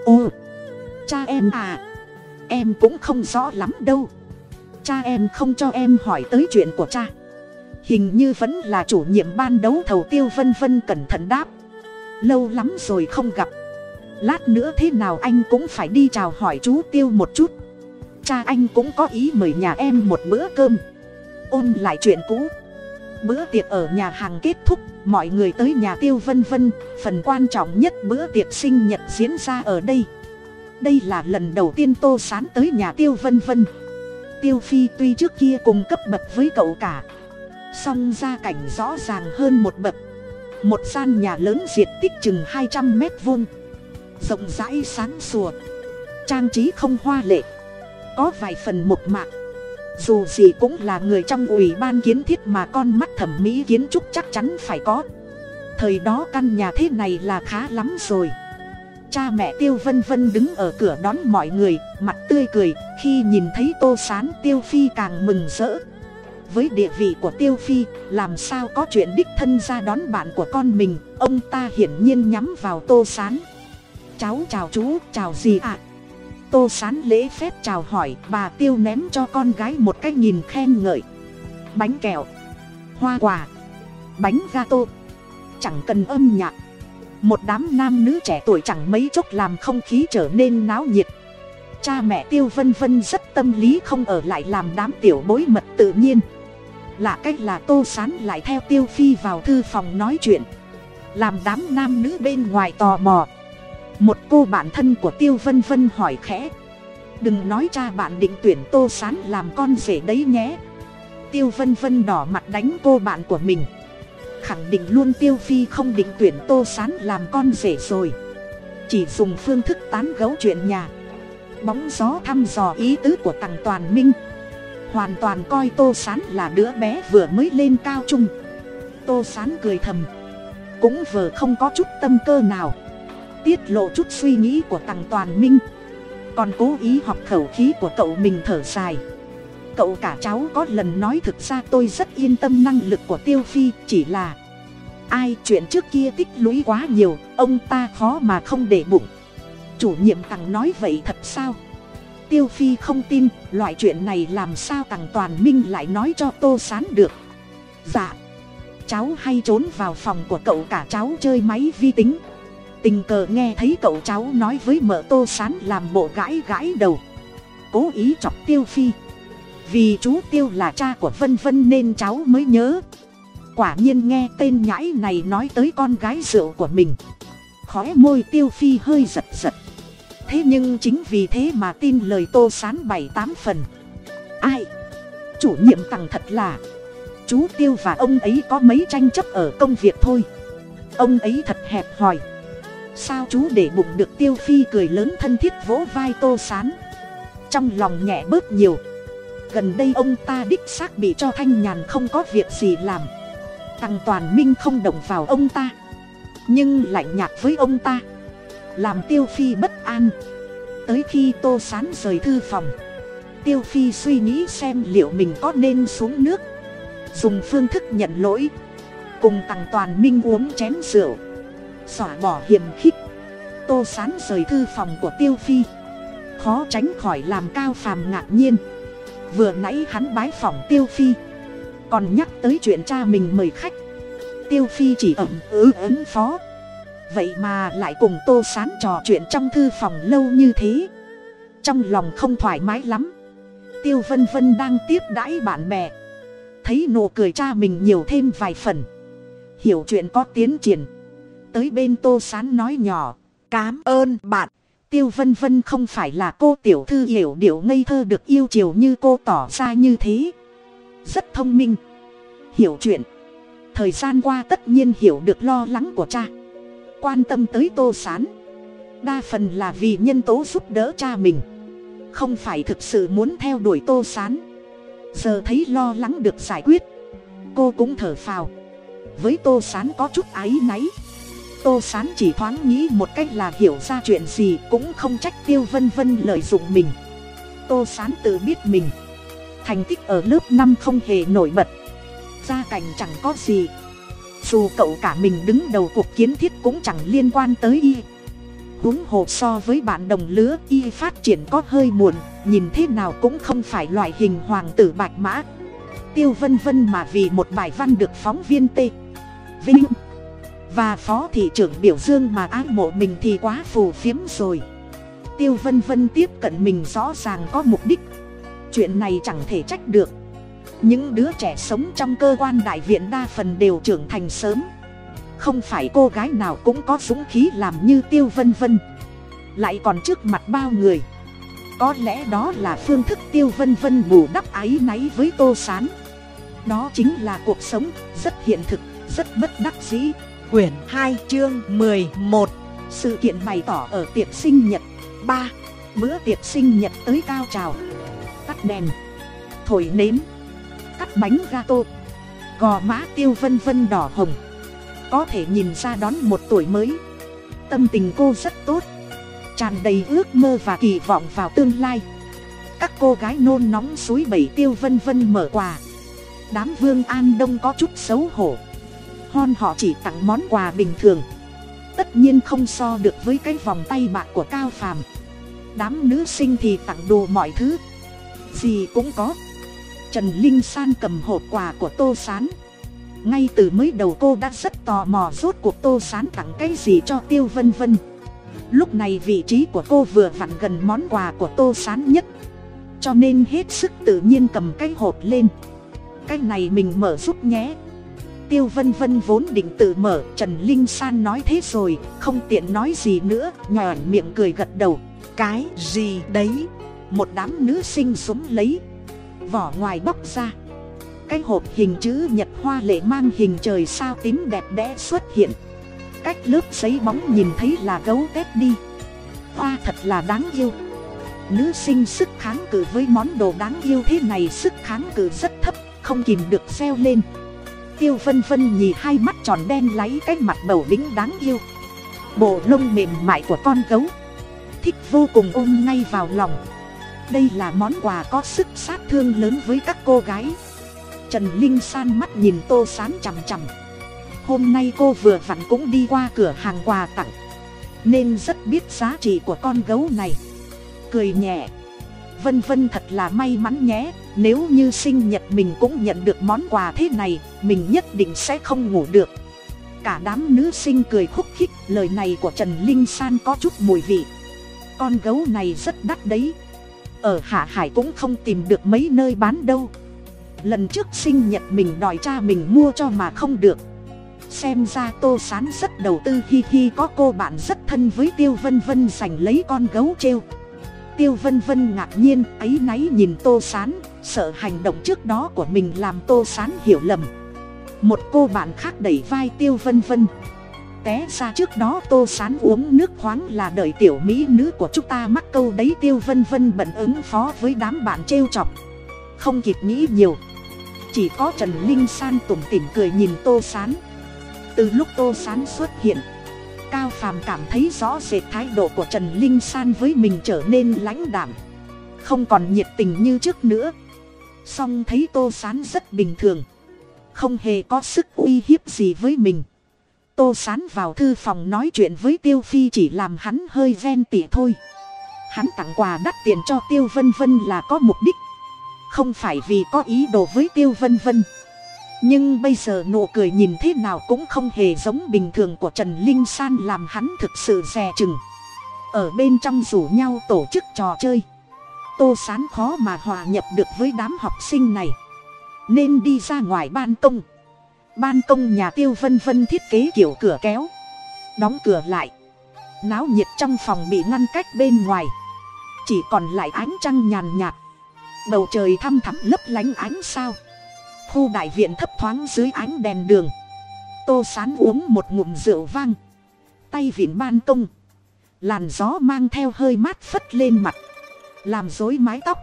Ô cha em à em cũng không rõ lắm đâu. Cha em không cho em hỏi tới chuyện của cha. Hình như vẫn là chủ nhiệm ban đấu thầu tiêu vân vân cẩn thận đáp. Lâu lắm rồi không gặp. Lát nữa thế nào anh cũng phải đi chào hỏi chú tiêu một chút. Cha anh cũng có ý mời nhà em một bữa cơm. Ôn lại chuyện cũ. Bữa tiệc ở nhà hàng kết thúc, mọi người tới nhà tiêu vân vân. Phần quan trọng nhất bữa tiệc sinh nhật diễn ra ở đây đây là lần đầu tiên tô sán tới nhà tiêu vân vân. Tiêu phi tuy trước kia cùng cấp bậc với cậu cả, song gia cảnh rõ ràng hơn một bậc. Một gian nhà lớn diện tích chừng hai trăm mét vuông, rộng rãi sáng sủa, trang trí không hoa lệ, có vài phần mộc mạc. Dù gì cũng là người trong ủy ban kiến thiết mà con mắt thẩm mỹ kiến trúc chắc chắn phải có. Thời đó căn nhà thế này là khá lắm rồi cha mẹ tiêu vân vân đứng ở cửa đón mọi người, mặt tươi cười, khi nhìn thấy tô sán tiêu phi càng mừng rỡ. Với địa vị của tiêu phi, làm sao có chuyện đích thân ra đón bạn của con mình, ông ta hiển nhiên nhắm vào tô sán. Cháu chào chú, chào gì ạ. Tô sán lễ phép chào hỏi, bà tiêu ném cho con gái một cái nhìn khen ngợi. Bánh kẹo, hoa quả, bánh gato. Chẳng cần âm nhạc một đám nam nữ trẻ tuổi chẳng mấy chốc làm không khí trở nên náo nhiệt. Cha mẹ tiêu vân vân rất tâm lý không ở lại làm đám tiểu bối mật tự nhiên. Lạ cách là tô sán lại theo tiêu phi vào thư phòng nói chuyện. Làm đám nam nữ bên ngoài tò mò. Một cô bạn thân của tiêu vân vân hỏi khẽ. Đừng nói cha bạn định tuyển tô sán làm con rể đấy nhé. Tiêu vân vân đỏ mặt đánh cô bạn của mình khẳng định luôn tiêu phi không định tuyển tô sán làm con rể rồi. Chỉ dùng phương thức tán gấu chuyện nhà. Bóng gió thăm dò ý tứ của tằng toàn minh. Hoàn toàn coi tô sán là đứa bé vừa mới lên cao trung. Tô sán cười thầm. Cũng vờ không có chút tâm cơ nào. Tiết lộ chút suy nghĩ của tằng toàn minh. Còn cố ý học khẩu khí của cậu mình thở dài cậu cả cháu có lần nói thực ra tôi rất yên tâm năng lực của tiêu phi, chỉ là ai chuyện trước kia tích lũy quá nhiều, ông ta khó mà không để bụng. Chủ nhiệm tằng nói vậy thật sao? Tiêu phi không tin, loại chuyện này làm sao tằng toàn minh lại nói cho tô sán được? Dạ cháu hay trốn vào phòng của cậu cả cháu chơi máy vi tính. Tình cờ nghe thấy cậu cháu nói với mợ tô sán làm bộ gãi gãi đầu. Cố ý chọc tiêu phi vì chú tiêu là cha của vân vân nên cháu mới nhớ. Quả nhiên nghe tên nhãi này nói tới con gái rượu của mình. Khói môi tiêu phi hơi giật giật. Thế nhưng chính vì thế mà tin lời tô sán bảy tám phần. Ai? Chủ nhiệm tằng thật là. Chú tiêu và ông ấy có mấy tranh chấp ở công việc thôi. Ông ấy thật hẹp hòi. Sao chú để bụng được tiêu phi cười lớn thân thiết vỗ vai tô sán? Trong lòng nhẹ bớt nhiều gần đây ông ta đích xác bị cho thanh nhàn không có việc gì làm. Tăng toàn minh không động vào ông ta. Nhưng lạnh nhạt với ông ta. Làm tiêu phi bất an. Tới khi tô sán rời thư phòng, tiêu phi suy nghĩ xem liệu mình có nên xuống nước. Dùng phương thức nhận lỗi. Cùng tặng toàn minh uống chén rượu. Xỏa bỏ hiềm khích. Tô sán rời thư phòng của tiêu phi. Khó tránh khỏi làm cao phàm ngạc nhiên vừa nãy hắn bái phỏng tiêu phi. Còn nhắc tới chuyện cha mình mời khách. Tiêu phi chỉ ẩm ứ ứng phó. Vậy mà lại cùng tô sán trò chuyện trong thư phòng lâu như thế. Trong lòng không thoải mái lắm. Tiêu vân vân đang tiếp đãi bạn bè. Thấy nụ cười cha mình nhiều thêm vài phần. Hiểu chuyện có tiến triển. Tới bên tô sán nói nhỏ, cám ơn bạn tiêu vân vân không phải là cô tiểu thư hiểu điệu ngây thơ được yêu chiều như cô tỏ ra như thế. Rất thông minh. Hiểu chuyện. Thời gian qua tất nhiên hiểu được lo lắng của cha. Quan tâm tới tô sán. Đa phần là vì nhân tố giúp đỡ cha mình. Không phải thực sự muốn theo đuổi tô sán. Giờ thấy lo lắng được giải quyết. Cô cũng thở phào. Với tô sán có chút áy náy tô sán chỉ thoáng nghĩ một cách là hiểu ra chuyện gì cũng không trách tiêu vân vân lợi dụng mình. Tô sán tự biết mình. Thành tích ở lớp năm không hề nổi bật. Gia cảnh chẳng có gì. Dù cậu cả mình đứng đầu cuộc kiến thiết cũng chẳng liên quan tới y. Huống hồ so với bạn đồng lứa, y phát triển có hơi muộn, nhìn thế nào cũng không phải loại hình hoàng tử bạch mã. Tiêu vân vân mà vì một bài văn được phóng viên t. Vinh và phó thị trưởng biểu dương mà ái mộ mình thì quá phù phiếm rồi. Tiêu vân vân tiếp cận mình rõ ràng có mục đích. Chuyện này chẳng thể trách được. Những đứa trẻ sống trong cơ quan đại viện đa phần đều trưởng thành sớm. Không phải cô gái nào cũng có dũng khí làm như tiêu vân vân. Lại còn trước mặt bao người. Có lẽ đó là phương thức tiêu vân vân bù đắp áy náy với tô s á n đó chính là cuộc sống, rất hiện thực, rất bất đắc dĩ quyển hai chương mười một. Sự kiện bày tỏ ở tiệc sinh nhật. Ba, bữa tiệc sinh nhật tới cao trào. Tắt đèn. Thổi nến. Cắt bánh gato. Gò má tiêu vân vân đỏ hồng. Có thể nhìn ra đón một tuổi mới. Tâm tình cô rất tốt. Tràn đầy ước mơ và kỳ vọng vào tương lai. Các cô gái nôn nóng suối bảy tiêu vân vân mở quà. Đám vương an đông có chút xấu hổ hon họ chỉ tặng món quà bình thường. Tất nhiên không so được với cái vòng tay bạc của cao phàm. Đám nữ sinh thì tặng đồ mọi thứ. Gì cũng có. Trần linh san cầm hộp quà của tô s á n ngay từ mới đầu cô đã rất tò mò rốt cuộc tô s á n tặng cái gì cho tiêu vân vân. Lúc này vị trí của cô vừa vặn gần món quà của tô sán nhất. Cho nên hết sức tự nhiên cầm cái hộp lên. Cái này mình mở giúp nhé tiêu vân vân vốn định tự mở, trần linh san nói thế rồi, không tiện nói gì nữa nhòn miệng cười gật đầu. Cái gì đấy? Một đám nữ sinh súng lấy, vỏ ngoài bóc ra. Cái hộp hình chữ nhật hoa lệ mang hình trời sao tím đẹp đẽ xuất hiện. Cách lớp giấy bóng nhìn thấy là gấu tép đi. Hoa thật là đáng yêu. Nữ sinh sức kháng cự với món đồ đáng yêu thế này sức kháng cự rất thấp, không kìm được xeo lên tiêu vân vân nhì hai mắt tròn đen láy cái mặt bầu bính đáng yêu. Bộ lông mềm mại của con gấu. Thích vô cùng ôm ngay vào lòng. Đây là món quà có sức sát thương lớn với các cô gái. Trần linh san mắt nhìn tô sán chằm chằm. Hôm nay cô vừa vặn cũng đi qua cửa hàng quà tặng. Nên rất biết giá trị của con gấu này. Cười nhẹ vân vân thật là may mắn nhé. Nếu như sinh nhật mình cũng nhận được món quà thế này, mình nhất định sẽ không ngủ được. Cả đám nữ sinh cười khúc khích, lời này của trần linh san có chút mùi vị. Con gấu này rất đắt đấy. Ở hạ hải cũng không tìm được mấy nơi bán đâu. Lần trước sinh nhật mình đòi cha mình mua cho mà không được. Xem ra tô sán rất đầu tư khi khi có cô bạn rất thân với tiêu vân vân giành lấy con gấu trêu tiêu vân vân ngạc nhiên áy náy nhìn tô sán, sợ hành động trước đó của mình làm tô sán hiểu lầm. Một cô bạn khác đẩy vai tiêu vân vân. Té ra trước đó tô sán uống nước khoáng là đợi tiểu mỹ nữ của chúng ta mắc câu đấy tiêu vân vân bận ứng phó với đám bạn trêu chọc. Không kịp nghĩ nhiều. Chỉ có trần linh san tủm tỉm cười nhìn tô sán. Từ lúc tô sán xuất hiện cao phàm cảm thấy rõ rệt thái độ của trần linh san với mình trở nên lãnh đảm không còn nhiệt tình như trước nữa. Song thấy tô sán rất bình thường. Không hề có sức uy hiếp gì với mình. Tô sán vào thư phòng nói chuyện với tiêu phi chỉ làm hắn hơi ven tỉ thôi. Hắn tặng quà đắt tiền cho tiêu vân vân là có mục đích. Không phải vì có ý đồ với tiêu vân vân nhưng bây giờ nụ cười nhìn thế nào cũng không hề giống bình thường của trần linh san làm hắn thực sự dè chừng. Ở bên trong rủ nhau tổ chức trò chơi. Tô sán khó mà hòa nhập được với đám học sinh này. Nên đi ra ngoài ban công. Ban công nhà tiêu vân vân thiết kế kiểu cửa kéo. Đóng cửa lại. Náo nhiệt trong phòng bị ngăn cách bên ngoài. Chỉ còn lại ánh trăng nhàn nhạt. Bầu trời thăm thẳm lấp lánh ánh sao khu đại viện thấp thoáng dưới ánh đèn đường. Tô sán uống một ngụm rượu vang. Tay vịn ban công. Làn gió mang theo hơi mát phất lên mặt. Làm rối mái tóc.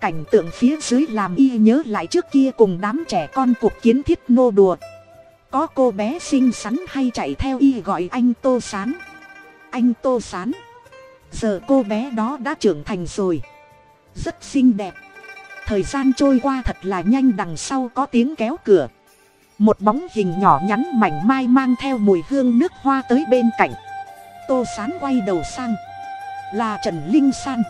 Cảnh tượng phía dưới làm y nhớ lại trước kia cùng đám trẻ con cuộc kiến thiết nô đùa. Có cô bé xinh xắn hay chạy theo y gọi anh tô sán. Anh tô sán. Giờ cô bé đó đã trưởng thành rồi. Rất xinh đẹp thời gian trôi qua thật là nhanh đằng sau có tiếng kéo cửa. Một bóng hình nhỏ nhắn mảnh mai mang theo mùi hương nước hoa tới bên cạnh. Tô sán quay đầu sang. Là trần linh san.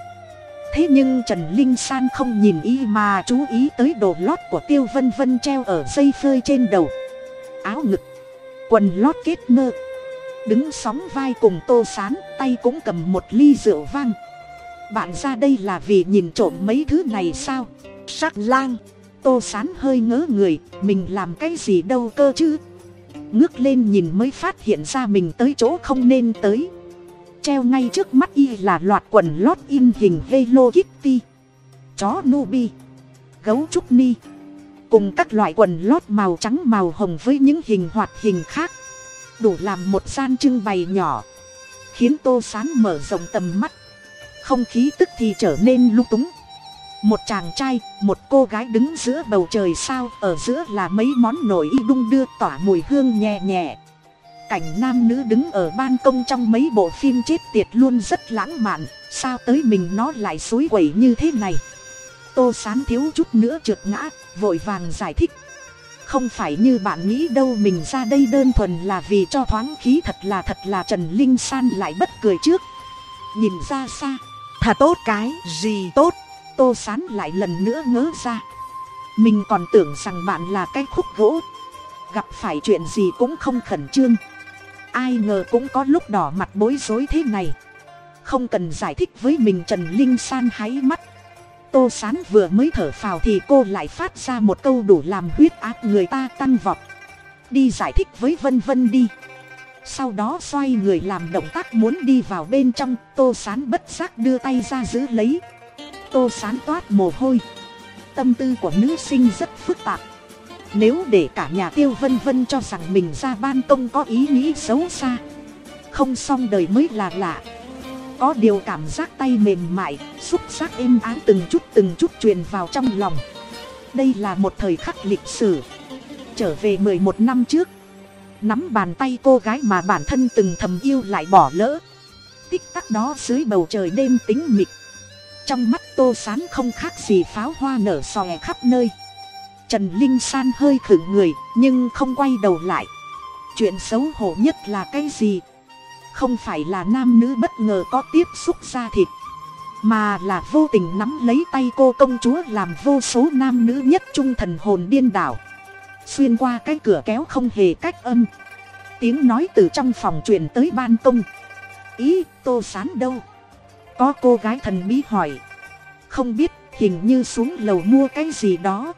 Thế nhưng trần linh san không nhìn y mà chú ý tới đồ lót của tiêu vân vân treo ở dây phơi trên đầu. Áo ngực. Quần lót kết ngơ. Đứng sóng vai cùng tô sán, tay cũng cầm một ly rượu vang bạn ra đây là vì nhìn trộm mấy thứ này sao? Sắc lang, tô sán hơi ngớ người, mình làm cái gì đâu cơ chứ? Ngước lên nhìn mới phát hiện ra mình tới chỗ không nên tới. Treo ngay trước mắt y là loạt quần lót in hình hello kitty. Chó nubi, gấu trúc ni. Cùng các loại quần lót màu trắng màu hồng với những hình hoạt hình khác. Đủ làm một gian trưng bày nhỏ. Khiến tô sán mở rộng tầm mắt không khí tức thì trở nên lung túng. Một chàng trai, một cô gái đứng giữa bầu trời sao, ở giữa là mấy món nổi y đung đưa tỏa mùi hương nhẹ nhẹ. Cảnh nam nữ đứng ở ban công trong mấy bộ phim chết tiệt luôn rất lãng mạn, sao tới mình nó lại xối quẩy như thế này? Tô sán thiếu chút nữa trượt ngã, vội vàng giải thích. Không phải như bạn nghĩ đâu, mình ra đây đơn thuần là vì cho thoáng khí thật là thật là trần linh san lại bất cười trước. Nhìn ra xa thà tốt cái gì tốt, tô sán lại lần nữa ngớ ra. Mình còn tưởng rằng bạn là cái khúc gỗ. Gặp phải chuyện gì cũng không khẩn trương. Ai ngờ cũng có lúc đỏ mặt bối rối thế này. Không cần giải thích với mình trần linh san háy mắt. Tô sán vừa mới thở phào thì cô lại phát ra một câu đủ làm huyết áp người ta tăng vọt. Đi giải thích với vân vân đi sau đó xoay người làm động tác muốn đi vào bên trong, tô sán bất giác đưa tay ra giữ lấy. Tô sán toát mồ hôi. Tâm tư của nữ sinh rất phức tạp. Nếu để cả nhà tiêu vân vân cho rằng mình ra ban công có ý nghĩ xấu xa, không xong đời mới là lạ. Có điều cảm giác tay mềm mại, xúc giác êm ái từng chút từng chút truyền vào trong lòng. Đây là một thời khắc lịch sử. Trở về mười một năm trước nắm bàn tay cô gái mà bản thân từng thầm yêu lại bỏ lỡ. Tích tắc đó dưới bầu trời đêm tính mịt trong mắt tô sán không khác gì pháo hoa nở xòe khắp nơi. Trần linh san hơi khựng người, nhưng không quay đầu lại. Chuyện xấu hổ nhất là cái gì? Không phải là nam nữ bất ngờ có tiếp xúc ra thịt, mà là vô tình nắm lấy tay cô công chúa làm vô số nam nữ nhất trung thần hồn điên đảo xuyên qua cái cửa kéo không hề cách âm. Tiếng nói từ trong phòng truyền tới ban công. Ý, tô sán đâu? Có cô gái thần bí hỏi. Không biết, hình như xuống lầu mua cái gì đó.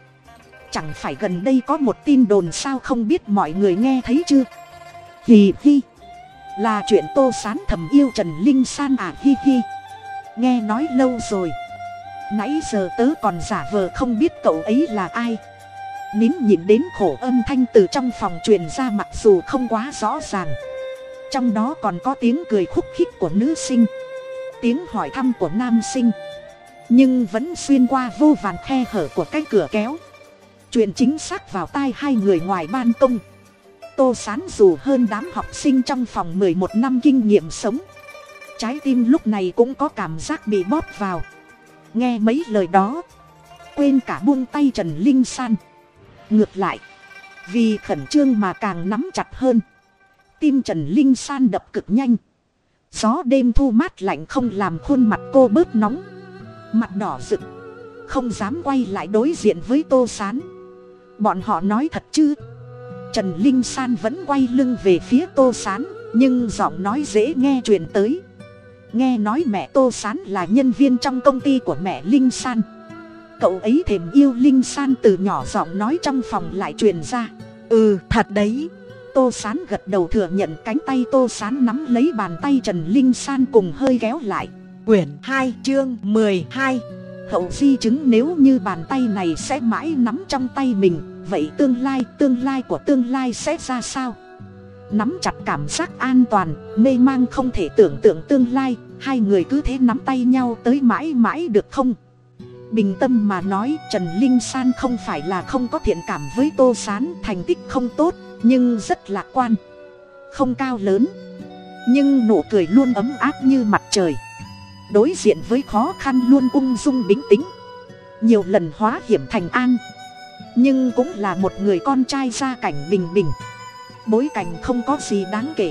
Chẳng phải gần đây có một tin đồn sao không biết mọi người nghe thấy chưa? Hì hi là chuyện tô sán thầm yêu trần linh san à hi hi nghe nói lâu rồi. Nãy giờ tớ còn giả vờ không biết cậu ấy là ai nín nhìn đến khổ âm thanh từ trong phòng truyền ra mặc dù không quá rõ ràng. Trong đó còn có tiếng cười khúc khích của nữ sinh, tiếng hỏi thăm của nam sinh. Nhưng vẫn xuyên qua vô vàn khe hở của cái cửa kéo. Chuyện chính xác vào tai hai người ngoài ban công. Tô sán dù hơn đám học sinh trong phòng mười một năm kinh nghiệm sống. Trái tim lúc này cũng có cảm giác bị bóp vào. Nghe mấy lời đó, quên cả buông tay trần linh san ngược lại. Vì khẩn trương mà càng nắm chặt hơn. Tim trần linh san đập cực nhanh. Gió đêm thu mát lạnh không làm khuôn mặt cô bớt nóng. Mặt đỏ rực. Không dám quay lại đối diện với tô s á n bọn họ nói thật chứ? Trần linh san vẫn quay lưng về phía tô s á n nhưng giọng nói dễ nghe truyền tới. Nghe nói mẹ tô s á n là nhân viên trong công ty của mẹ linh san cậu ấy thèm yêu linh san từ nhỏ giọng nói trong phòng lại truyền ra. Ừ thật đấy. Tô sán gật đầu thừa nhận cánh tay tô sán nắm lấy bàn tay trần linh san cùng hơi kéo lại. Quyển hai, chương mười hai. Hậu di chứng nếu như bàn tay này sẽ mãi nắm trong tay mình, vậy tương lai tương lai của tương lai sẽ ra sao? Nắm chặt cảm giác an toàn, mê mang không thể tưởng tượng tương lai, hai người cứ thế nắm tay nhau tới mãi mãi được không? Bình tâm mà nói, trần linh san không phải là không có thiện cảm với tô s á n thành tích không tốt, nhưng rất lạc quan. Không cao lớn, nhưng nụ cười luôn ấm áp như mặt trời. Đối diện với khó khăn luôn ung dung bính tính. Nhiều lần hóa hiểm thành an, nhưng cũng là một người con trai gia cảnh bình bình. Bối cảnh không có gì đáng kể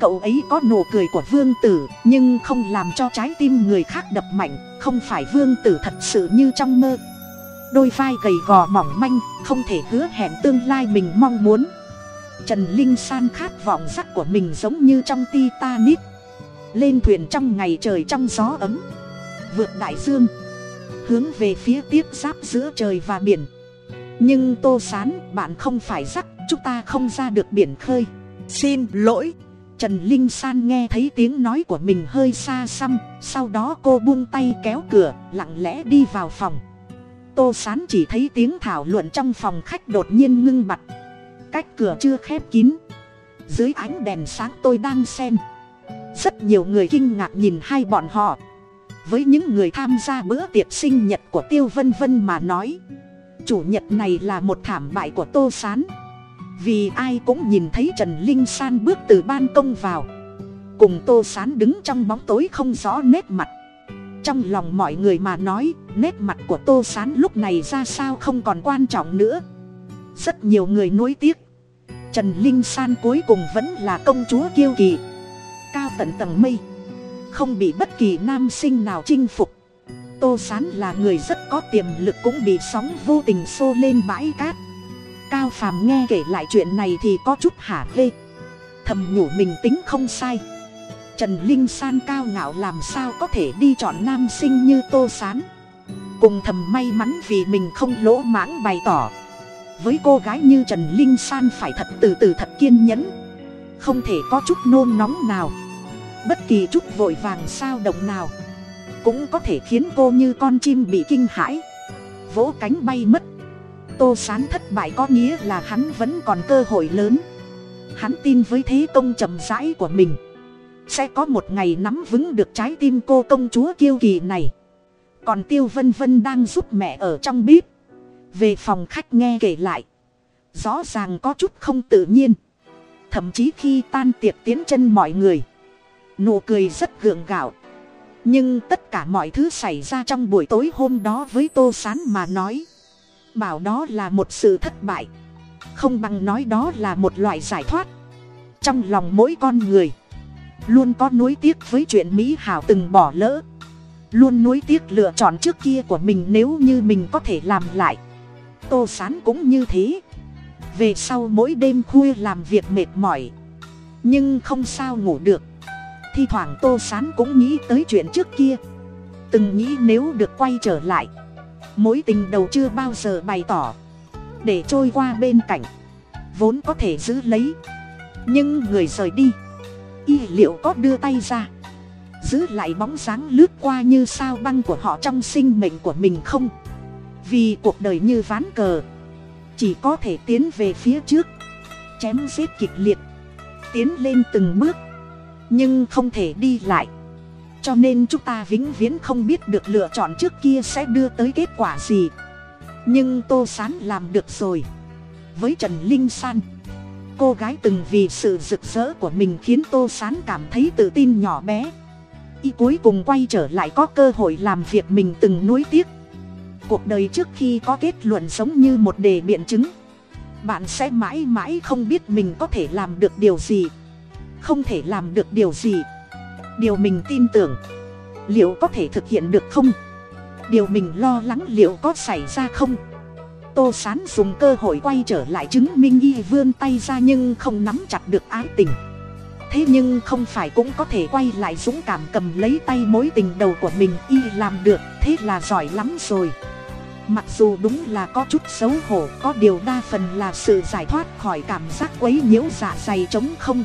cậu ấy có nụ cười của vương tử, nhưng không làm cho trái tim người khác đập mạnh. Không phải vương tử thật sự như trong mơ. Đôi vai gầy gò mỏng manh, không thể hứa hẹn tương lai mình mong muốn. Trần linh san khát vọng rắc của mình giống như trong titanic. Lên thuyền trong ngày trời trong gió ấm. Vượt đại dương. Hướng về phía tiếp giáp giữa trời và biển. Nhưng tô sán, bạn không phải rắc, chúng ta không ra được biển khơi. Xin lỗi trần linh san nghe thấy tiếng nói của mình hơi xa xăm, sau đó cô buông tay kéo cửa, lặng lẽ đi vào phòng. Tô sán chỉ thấy tiếng thảo luận trong phòng khách đột nhiên ngưng bặt. Cách cửa chưa khép kín. Dưới ánh đèn sáng tôi đang xem. Rất nhiều người kinh ngạc nhìn hai bọn họ. Với những người tham gia bữa tiệc sinh nhật của tiêu vân vân mà nói, chủ nhật này là một thảm bại của tô s á n vì ai cũng nhìn thấy trần linh san bước từ ban công vào. Cùng tô s á n đứng trong bóng tối không rõ nét mặt. Trong lòng mọi người mà nói, nét mặt của tô s á n lúc này ra sao không còn quan trọng nữa. Rất nhiều người nuối tiếc. Trần linh san cuối cùng vẫn là công chúa kiêu kỳ. Cao tận tầng mây. Không bị bất kỳ nam sinh nào chinh phục. Tô sán là người rất có tiềm lực cũng bị sóng vô tình xô lên bãi cát cao phàm nghe kể lại chuyện này thì có chút hả hê. Thầm nhủ mình tính không sai. Trần linh san cao ngạo làm sao có thể đi chọn nam sinh như tô sán? Cùng thầm may mắn vì mình không lỗ mãng bày tỏ. Với cô gái như trần linh san phải thật từ từ thật kiên nhẫn. Không thể có chút nôn nóng nào. Bất kỳ chút vội vàng sao động nào. Cũng có thể khiến cô như con chim bị kinh hãi. Vỗ cánh bay mất tô sán thất bại có nghĩa là hắn vẫn còn cơ hội lớn. Hắn tin với thế công chậm rãi của mình. Sẽ có một ngày nắm vững được trái tim cô công chúa kiêu kỳ này. Còn tiêu vân vân đang giúp mẹ ở trong bếp. Về phòng khách nghe kể lại. Rõ ràng có chút không tự nhiên. Thậm chí khi tan tiệc tiến chân mọi người. Nụ cười rất gượng gạo. Nhưng tất cả mọi thứ xảy ra trong buổi tối hôm đó với tô s á n mà nói bảo đó là một sự thất bại. Không bằng nói đó là một loại giải thoát. Trong lòng mỗi con người, luôn có nuối tiếc với chuyện mỹ hảo từng bỏ lỡ. Luôn nuối tiếc lựa chọn trước kia của mình nếu như mình có thể làm lại. Tô s á n cũng như thế. Về sau mỗi đêm khuya làm việc mệt mỏi, nhưng không sao ngủ được. Thi thoảng tô sán cũng nghĩ tới chuyện trước kia. Từng nghĩ nếu được quay trở lại mối tình đầu chưa bao giờ bày tỏ. Để trôi qua bên cạnh. Vốn có thể giữ lấy. Nhưng người rời đi. Y liệu có đưa tay ra. Giữ lại bóng dáng lướt qua như sao băng của họ trong sinh mệnh của mình không? Vì cuộc đời như ván cờ. Chỉ có thể tiến về phía trước. Chém giết kịch liệt. Tiến lên từng bước. Nhưng không thể đi lại cho nên chúng ta vĩnh viễn không biết được lựa chọn trước kia sẽ đưa tới kết quả gì. Nhưng tô sán làm được rồi. Với trần linh san, cô gái từng vì sự rực rỡ của mình khiến tô sán cảm thấy tự tin nhỏ bé. Y cuối cùng quay trở lại có cơ hội làm việc mình từng nuối tiếc. Cuộc đời trước khi có kết luận giống như một đề biện chứng. Bạn sẽ mãi mãi không biết mình có thể làm được điều gì. Không thể làm được điều gì điều mình tin tưởng. Liệu có thể thực hiện được không? Điều mình lo lắng liệu có xảy ra không? Tô sán dùng cơ hội quay trở lại chứng minh y vươn tay ra nhưng không nắm chặt được ái tình. Thế nhưng không phải cũng có thể quay lại dũng cảm cầm lấy tay mối tình đầu của mình y làm được, thế là giỏi lắm rồi. Mặc dù đúng là có chút xấu hổ, có điều đa phần là sự giải thoát khỏi cảm giác quấy nhiễu dạ dày trống không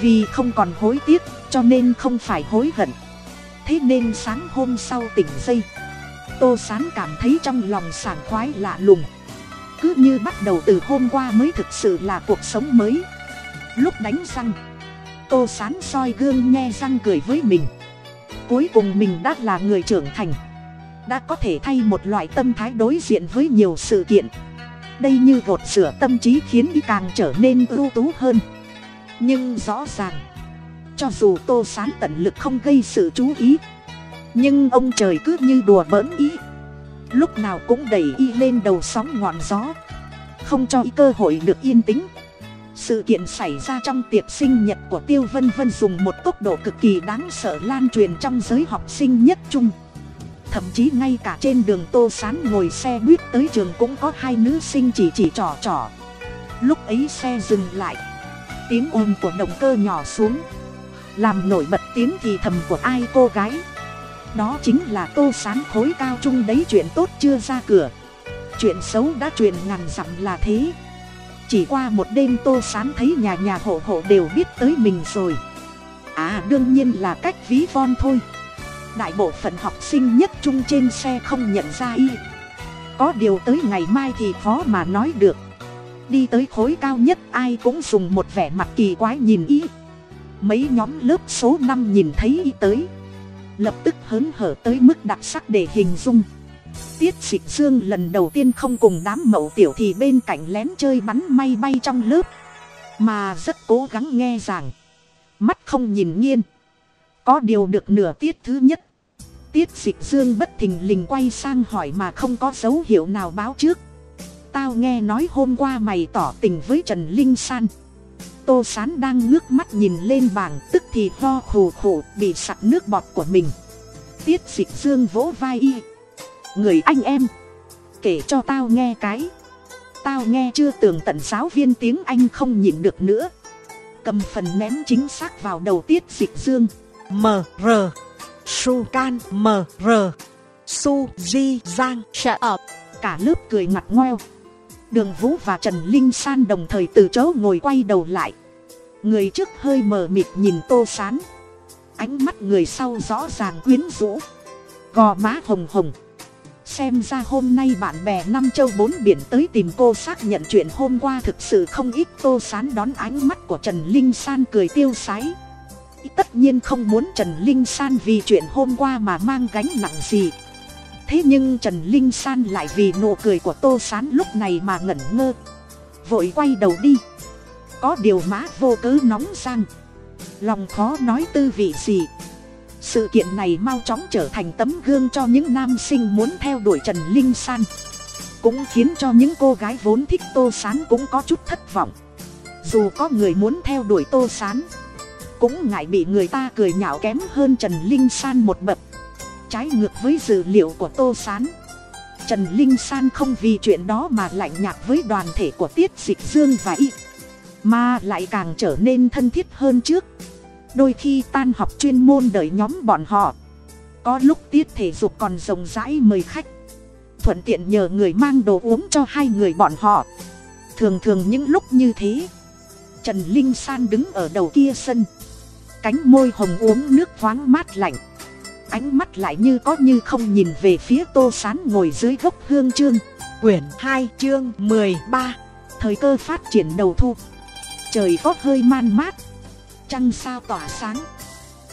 vì không còn hối tiếc, cho nên không phải hối hận. Thế nên sáng hôm sau tỉnh dây tô sán cảm thấy trong lòng sảng khoái lạ lùng. Cứ như bắt đầu từ hôm qua mới thực sự là cuộc sống mới. Lúc đánh răng, tô sán soi gương nghe răng cười với mình. Cuối cùng mình đã là người trưởng thành, đã có thể thay một loại tâm thái đối diện với nhiều sự kiện. Đây như gột sửa tâm trí khiến đi càng trở nên ưu tú hơn nhưng rõ ràng, cho dù tô sán tận lực không gây sự chú ý, nhưng ông trời cứ như đùa bỡn ý. Lúc nào cũng đẩy y lên đầu sóng ngọn gió, không cho y cơ hội được yên tĩnh. Sự kiện xảy ra trong tiệc sinh nhật của tiêu vân vân dùng một tốc độ cực kỳ đáng sợ lan truyền trong giới học sinh nhất trung. Thậm chí ngay cả trên đường tô sán ngồi xe buýt tới trường cũng có hai nữ sinh chỉ chỉ trò trò. Lúc ấy xe dừng lại tiếng ồn của động cơ nhỏ xuống. Làm nổi bật tiếng thì thầm của ai cô gái? Đó chính là tô sán khối cao trung đấy, chuyện tốt chưa ra cửa. Chuyện xấu đã truyền ngàn dặm là thế. Chỉ qua một đêm tô sán thấy nhà nhà hộ hộ đều biết tới mình rồi. À đương nhiên là cách ví von thôi. Đại bộ phận học sinh nhất trung trên xe không nhận ra y. Có điều tới ngày mai thì khó mà nói được đi tới khối cao nhất ai cũng dùng một vẻ mặt kỳ quái nhìn y. Mấy nhóm lớp số năm nhìn thấy y tới lập tức hớn hở tới mức đặc sắc để hình dung. Tiết dịch dương lần đầu tiên không cùng đám mậu tiểu thì bên cạnh lén chơi bắn may bay trong lớp mà rất cố gắng nghe rằng, mắt không nhìn nghiên có điều được nửa tiết thứ nhất tiết dịch dương bất thình lình quay sang hỏi mà không có dấu hiệu nào báo trước tao nghe nói hôm qua mày tỏ tình với trần linh san. Tô sán đang ngước mắt nhìn lên bảng tức thì ho khù khù bị sặc nước bọt của mình. Tiết dịch dương vỗ vai y. Người anh em kể cho tao nghe cái. Tao nghe chưa tường tận giáo viên tiếng anh không nhịn được nữa. Cầm phần ném chính xác vào đầu tiết dịch dương. M R Su can M R Su Di Giang Shut up. cả lớp cười ngặt ngoeo đường vũ và trần linh san đồng thời từ chỗ ngồi quay đầu lại. Người trước hơi mờ mịt nhìn tô sán. Ánh mắt người sau rõ ràng quyến rũ. Gò má hồng hồng. Xem ra hôm nay bạn bè năm châu bốn biển tới tìm cô xác nhận chuyện hôm qua thực sự không ít. Tô sán đón ánh mắt của trần linh san cười tiêu sái. Tất nhiên không muốn trần linh san vì chuyện hôm qua mà mang gánh nặng gì thế nhưng trần linh san lại vì nụ cười của tô sán lúc này mà ngẩn ngơ. Vội quay đầu đi. Có điều má vô cớ nóng sang lòng khó nói tư vị gì. Sự kiện này mau chóng trở thành tấm gương cho những nam sinh muốn theo đuổi trần linh san. Cũng khiến cho những cô gái vốn thích tô sán cũng có chút thất vọng. Dù có người muốn theo đuổi tô sán, cũng ngại bị người ta cười nhạo kém hơn trần linh san một bậc trái ngược với dữ liệu của tô sán. Trần linh san không vì chuyện đó mà lạnh nhạt với đoàn thể của tiết dịch dương và y, mà lại càng trở nên thân thiết hơn trước. Đôi khi tan học chuyên môn đợi nhóm bọn họ, có lúc tiết thể dục còn rộng rãi mời khách, thuận tiện nhờ người mang đồ uống cho hai người bọn họ. Thường thường những lúc như thế, trần linh san đứng ở đầu kia sân, cánh môi hồng uống nước thoáng mát lạnh ánh mắt lại như có như không nhìn về phía tô sán ngồi dưới gốc hương trương. Quyển hai, chương 13 thời cơ phát triển đầu thu. Trời có hơi man mát. Trăng sao tỏa sáng.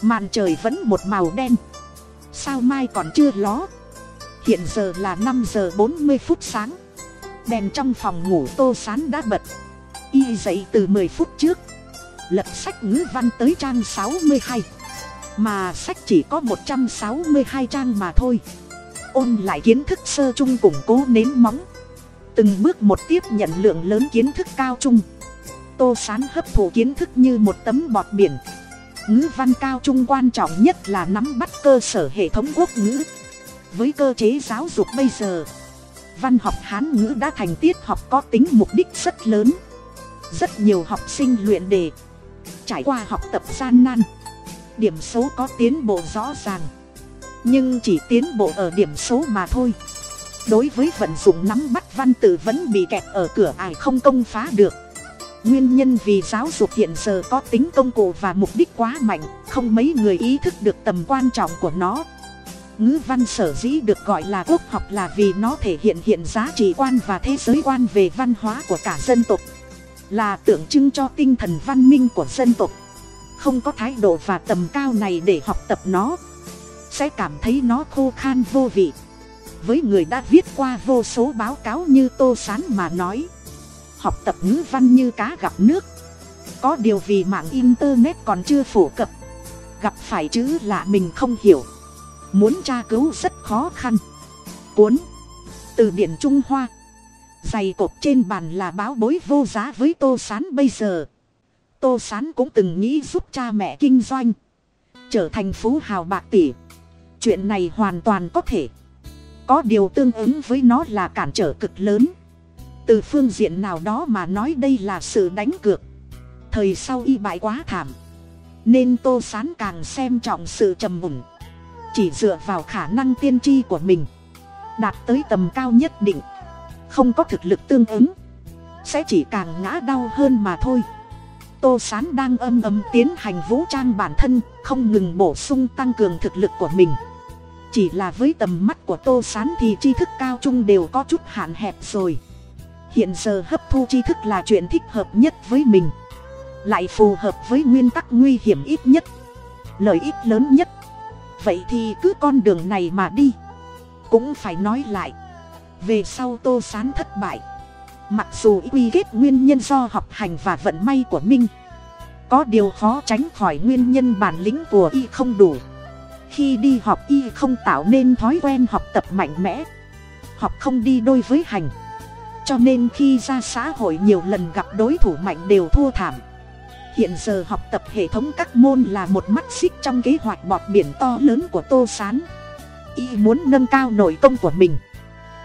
Màn trời vẫn một màu đen. Sao mai còn chưa ló? Hiện giờ là năm giờ bốn mươi phút sáng. Đèn trong phòng ngủ tô sán đã bật. Y dậy từ mười phút trước. Lật sách ngữ văn tới trang sáu mươi hai mà sách chỉ có một trăm sáu mươi hai trang mà thôi. Ôn lại kiến thức sơ chung củng cố nến móng. Từng bước một tiếp nhận lượng lớn kiến thức cao chung. Tô sán hấp thụ kiến thức như một tấm bọt biển. Ngữ văn cao trung quan trọng nhất là nắm bắt cơ sở hệ thống quốc ngữ. Với cơ chế giáo dục bây giờ, văn học hán ngữ đã thành tiết học có tính mục đích rất lớn. Rất nhiều học sinh luyện đề, trải qua học tập gian nan điểm số có tiến bộ rõ ràng. Nhưng chỉ tiến bộ ở điểm số mà thôi. Đối với vận dụng nắm bắt văn tự vẫn bị kẹt ở cửa ải không công phá được. Nguyên nhân vì giáo dục hiện giờ có tính công cụ và mục đích quá mạnh, không mấy người ý thức được tầm quan trọng của nó. Ngữ văn sở dĩ được gọi là quốc học là vì nó thể hiện hiện giá trị quan và thế giới quan về văn hóa của cả dân tộc, là tượng trưng cho tinh thần văn minh của dân tộc không có thái độ và tầm cao này để học tập nó. Sẽ cảm thấy nó khô khan vô vị. Với người đã viết qua vô số báo cáo như tô sán mà nói, học tập ngữ văn như cá gặp nước. Có điều vì mạng internet còn chưa phổ cập, gặp phải chữ lạ mình không hiểu. Muốn tra cứu rất khó khăn. Cuốn từ điển trung hoa. Giày cột trên bàn là báo bối vô giá với tô sán bây giờ tô sán cũng từng nghĩ giúp cha mẹ kinh doanh, trở thành phú hào bạc tỷ. Chuyện này hoàn toàn có thể. Có điều tương ứng với nó là cản trở cực lớn. Từ phương diện nào đó mà nói đây là sự đánh cược. Thời sau y bại quá thảm, nên tô sán càng xem trọng sự trầm ổn. Chỉ dựa vào khả năng tiên tri của mình, đạt tới tầm cao nhất định, không có thực lực tương ứng, sẽ chỉ càng ngã đau hơn mà thôi tô sán đang âm ầm tiến hành vũ trang bản thân, không ngừng bổ sung tăng cường thực lực của mình. Chỉ là với tầm mắt của tô sán thì tri thức cao trung đều có chút hạn hẹp rồi. Hiện giờ hấp thu tri thức là chuyện thích hợp nhất với mình. Lại phù hợp với nguyên tắc nguy hiểm ít nhất, lợi ích lớn nhất. Vậy thì cứ con đường này mà đi. Cũng phải nói lại, về sau tô sán thất bại mặc dù quy kết nguyên nhân do học hành và vận may của minh, có điều khó tránh khỏi nguyên nhân bản lĩnh của y không đủ. Khi đi học y không tạo nên thói quen học tập mạnh mẽ, học không đi đôi với hành. Cho nên khi ra xã hội nhiều lần gặp đối thủ mạnh đều thua thảm. Hiện giờ học tập hệ thống các môn là một mắt xích trong kế hoạch bọt biển to lớn của tô s á n y muốn nâng cao nội công của mình,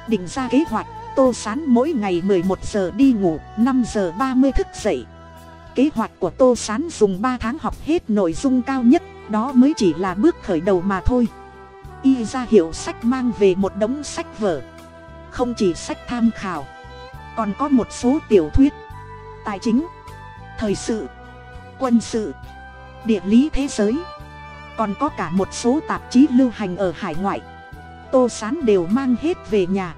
định ra kế hoạch tô s á n mỗi ngày m ộ ư ơ i một giờ đi ngủ, năm giờ ba mươi thức dậy. Kế hoạch của tô s á n dùng ba tháng học hết nội dung cao nhất, đó mới chỉ là bước khởi đầu mà thôi. Y ra hiệu sách mang về một đống sách vở. Không chỉ sách tham khảo, còn có một số tiểu thuyết, tài chính, thời sự, quân sự, địa lý thế giới. Còn có cả một số tạp chí lưu hành ở hải ngoại. Tô sán đều mang hết về nhà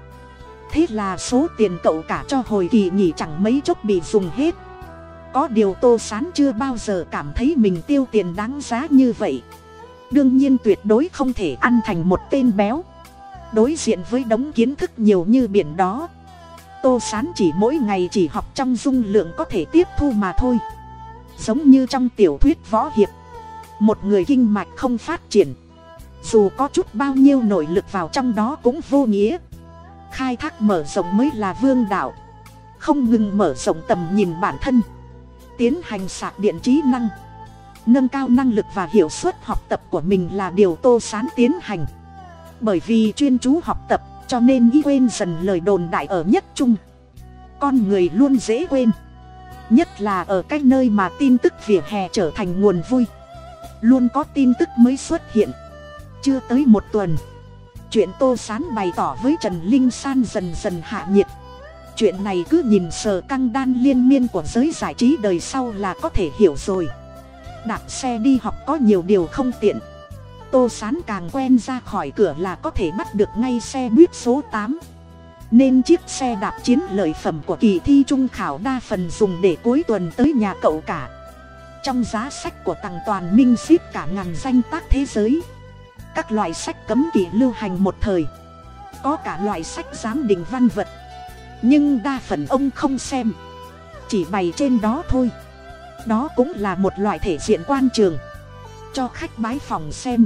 thế là số tiền cậu cả cho hồi kỳ nghỉ chẳng mấy chốc bị dùng hết. Có điều tô sán chưa bao giờ cảm thấy mình tiêu tiền đáng giá như vậy. Đương nhiên tuyệt đối không thể ăn thành một tên béo. Đối diện với đống kiến thức nhiều như biển đó, tô sán chỉ mỗi ngày chỉ học trong dung lượng có thể tiếp thu mà thôi. Giống như trong tiểu thuyết võ hiệp, một người kinh mạch không phát triển, dù có chút bao nhiêu nội lực vào trong đó cũng vô nghĩa khai thác mở rộng mới là vương đạo. Không ngừng mở rộng tầm nhìn bản thân. Tiến hành sạc điện trí năng. Nâng cao năng lực và hiệu suất học tập của mình là điều tô sán tiến hành. Bởi vì chuyên chú học tập, cho nên y quên dần lời đồn đại ở nhất trung. Con người luôn dễ quên. Nhất là ở cái nơi mà tin tức vỉa hè trở thành nguồn vui. Luôn có tin tức mới xuất hiện. Chưa tới một tuần chuyện tô sán bày tỏ với trần linh san dần dần hạ nhiệt. Chuyện này cứ nhìn sờ căng đan liên miên của giới giải trí đời sau là có thể hiểu rồi. Đạp xe đi học có nhiều điều không tiện. Tô sán càng quen ra khỏi cửa là có thể bắt được ngay xe buýt số tám. Nên chiếc xe đạp chiến lợi phẩm của kỳ thi trung khảo đa phần dùng để cuối tuần tới nhà cậu cả. Trong giá sách của tặng toàn minh ship cả ngàn danh tác thế giới các loại sách cấm kỵ lưu hành một thời. Có cả loại sách giám định văn vật. Nhưng đa phần ông không xem. Chỉ bày trên đó thôi. Đó cũng là một loại thể diện quan trường. Cho khách bái phòng xem.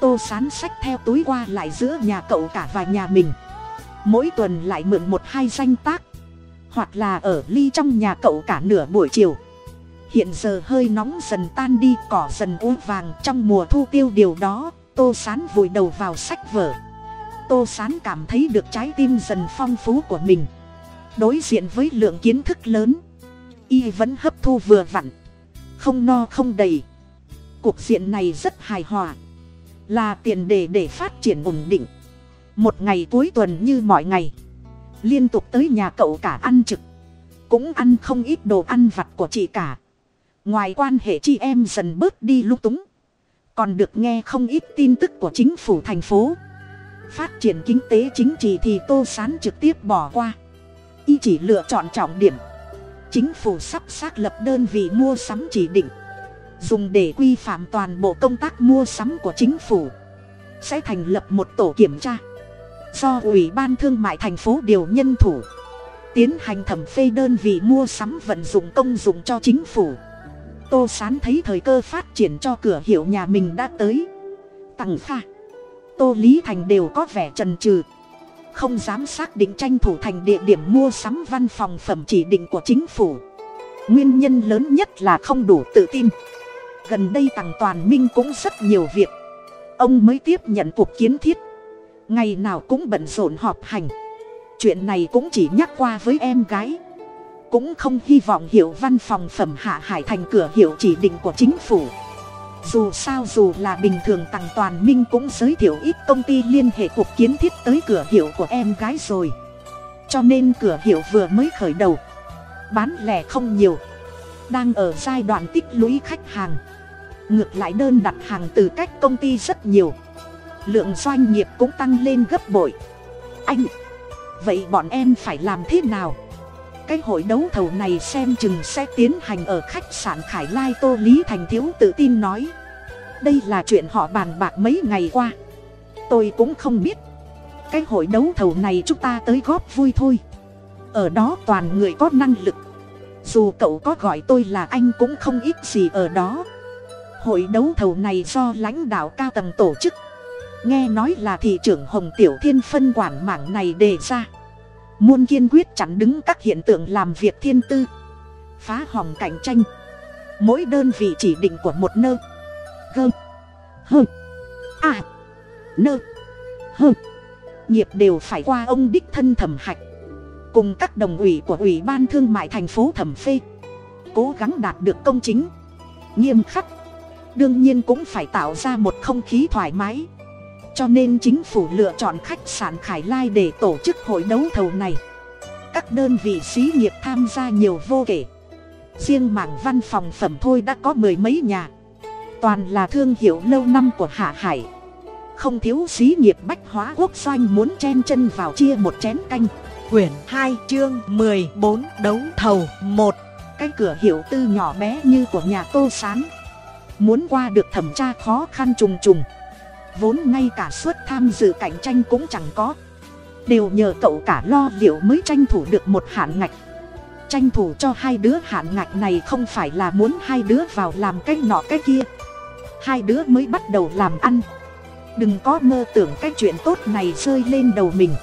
Tô sán sách theo túi qua lại giữa nhà cậu cả và nhà mình. Mỗi tuần lại mượn một hai danh tác. Hoặc là ở ly trong nhà cậu cả nửa buổi chiều. Hiện giờ hơi nóng dần tan đi, cỏ dần úa vàng trong mùa thu tiêu điều đó tô sán vùi đầu vào sách vở. Tô sán cảm thấy được trái tim dần phong phú của mình. Đối diện với lượng kiến thức lớn, y vẫn hấp thu vừa vặn, không no không đầy. Cuộc diện này rất hài hòa, là tiền đề để phát triển ổn định. Một ngày cuối tuần như mọi ngày, liên tục tới nhà cậu cả ăn trực, cũng ăn không ít đồ ăn vặt của chị cả. Ngoài quan hệ chị em dần bớt đi lung túng còn được nghe không ít tin tức của chính phủ thành phố. Phát triển kinh tế chính trị thì tô sán trực tiếp bỏ qua. Y chỉ lựa chọn trọng điểm. Chính phủ sắp xác lập đơn vị mua sắm chỉ định. Dùng để quy phạm toàn bộ công tác mua sắm của chính phủ. Sẽ thành lập một tổ kiểm tra. Do ủy ban thương mại thành phố điều nhân thủ. Tiến hành thẩm phê đơn vị mua sắm vận dụng công dụng cho chính phủ tô sán thấy thời cơ phát triển cho cửa hiệu nhà mình đã tới. Tặng pha tô lý thành đều có vẻ trần trừ. Không dám xác định tranh thủ thành địa điểm mua sắm văn phòng phẩm chỉ định của chính phủ. Nguyên nhân lớn nhất là không đủ tự tin. Gần đây tặng toàn minh cũng rất nhiều việc. Ông mới tiếp nhận cuộc kiến thiết. Ngày nào cũng bận rộn họp hành. Chuyện này cũng chỉ nhắc qua với em gái cũng không hy vọng hiệu văn phòng phẩm hạ hải thành cửa hiệu chỉ định của chính phủ. Dù sao dù là bình thường tặng toàn minh cũng giới thiệu ít công ty liên hệ cuộc kiến thiết tới cửa hiệu của em gái rồi. Cho nên cửa hiệu vừa mới khởi đầu. Bán lẻ không nhiều. Đang ở giai đoạn tích lũy khách hàng. Ngược lại đơn đặt hàng từ các công ty rất nhiều. Lượng doanh nghiệp cũng tăng lên gấp bội. Anh, vậy bọn em phải làm thế nào? Cái hội đấu thầu này xem chừng sẽ tiến hành ở khách sạn khải lai tô lý thành thiếu tự tin nói. Đây là chuyện họ bàn bạc mấy ngày qua. Tôi cũng không biết. Cái hội đấu thầu này chúng ta tới góp vui thôi. Ở đó toàn người có năng lực. Dù cậu có gọi tôi là anh cũng không ít gì ở đó. Hội đấu thầu này do lãnh đạo cao tầng tổ chức. Nghe nói là thị trưởng hồng tiểu thiên phân quản mảng này đề ra muôn kiên quyết chặn đứng các hiện tượng làm việc thiên tư. Phá hỏng cạnh tranh. Mỗi đơn vị chỉ định của một nơ. Gơ. Hơ. À nơ. Hơ. Nghiệp đều phải qua ông đích thân thẩm hạch. Cùng các đồng ủy của ủy ban thương mại thành phố thẩm phê. Cố gắng đạt được công chính. Nghiêm khắc. Đương nhiên cũng phải tạo ra một không khí thoải mái cho nên chính phủ lựa chọn khách sạn khải lai để tổ chức hội đấu thầu này. Các đơn vị xí nghiệp tham gia nhiều vô kể. Riêng mảng văn phòng phẩm thôi đã có mười mấy nhà. Toàn là thương hiệu lâu năm của hạ hải. Không thiếu xí nghiệp bách hóa quốc doanh muốn chen chân vào chia một chén canh. Quyển hai chương mười bốn đấu thầu một. Cái cửa hiệu tư nhỏ bé như của nhà tô sán. Muốn qua được thẩm tra khó khăn trùng trùng vốn ngay cả suất tham dự cạnh tranh cũng chẳng có. Đều nhờ cậu cả lo liệu mới tranh thủ được một hạn ngạch. Tranh thủ cho hai đứa hạn ngạch này không phải là muốn hai đứa vào làm cái nọ cái kia. Hai đứa mới bắt đầu làm ăn. Đừng có mơ tưởng cái chuyện tốt này rơi lên đầu mình.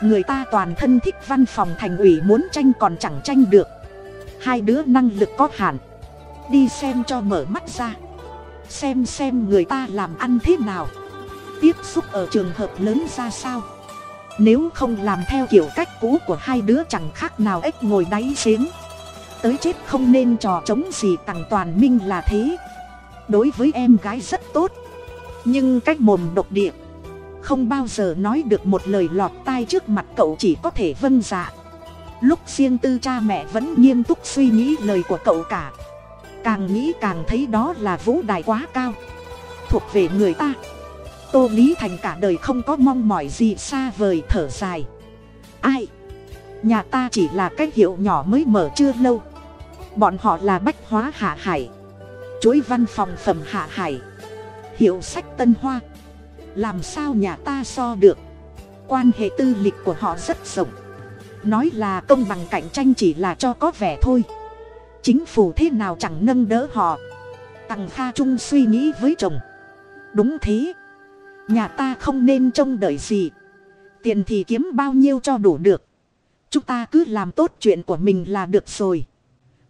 Người ta toàn thân thích văn phòng thành ủy muốn tranh còn chẳng tranh được. Hai đứa năng lực có hạn. Đi xem cho mở mắt ra xem xem người ta làm ăn thế nào. Tiếp xúc ở trường hợp lớn ra sao? Nếu không làm theo kiểu cách cũ của hai đứa chẳng khác nào ếch ngồi đáy giếng. Tới chết không nên trò chống gì tặng toàn minh là thế. Đối với em gái rất tốt. Nhưng cách mồm độc địa. Không bao giờ nói được một lời lọt tai trước mặt cậu chỉ có thể vâng dạ. Lúc riêng tư cha mẹ vẫn nghiêm túc suy nghĩ lời của cậu cả càng nghĩ càng thấy đó là vũ đài quá cao. Thuộc về người ta. Tô lý thành cả đời không có mong mỏi gì xa vời thở dài. Ai? Nhà ta chỉ là cái hiệu nhỏ mới mở chưa lâu. Bọn họ là bách hóa hạ hải. Chuỗi văn phòng phẩm hạ hải. Hiệu sách tân hoa. Làm sao nhà ta so được? Quan hệ tư lịch của họ rất rộng. Nói là công bằng cạnh tranh chỉ là cho có vẻ thôi chính phủ thế nào chẳng nâng đỡ họ. Tằng kha trung suy nghĩ với chồng. Đúng thế. Nhà ta không nên trông đợi gì. Tiền thì kiếm bao nhiêu cho đủ được. Chúng ta cứ làm tốt chuyện của mình là được rồi.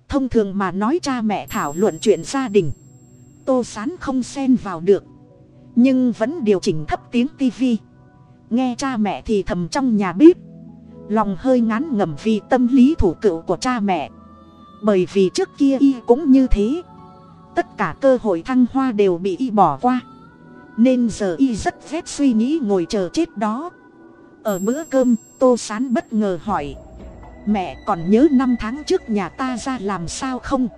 Thông thường mà nói cha mẹ thảo luận chuyện gia đình. Tô sán không xen vào được. Nhưng vẫn điều chỉnh thấp tiếng tivi nghe cha mẹ thì thầm trong nhà bếp. Lòng hơi ngán ngẩm vì tâm lý thủ cựu của cha mẹ bởi vì trước kia y cũng như thế. Tất cả cơ hội thăng hoa đều bị y bỏ qua. Nên giờ y rất phép suy nghĩ ngồi chờ chết đó. Ở bữa cơm, tô sán bất ngờ hỏi. Mẹ, còn nhớ năm tháng trước nhà ta ra làm sao không?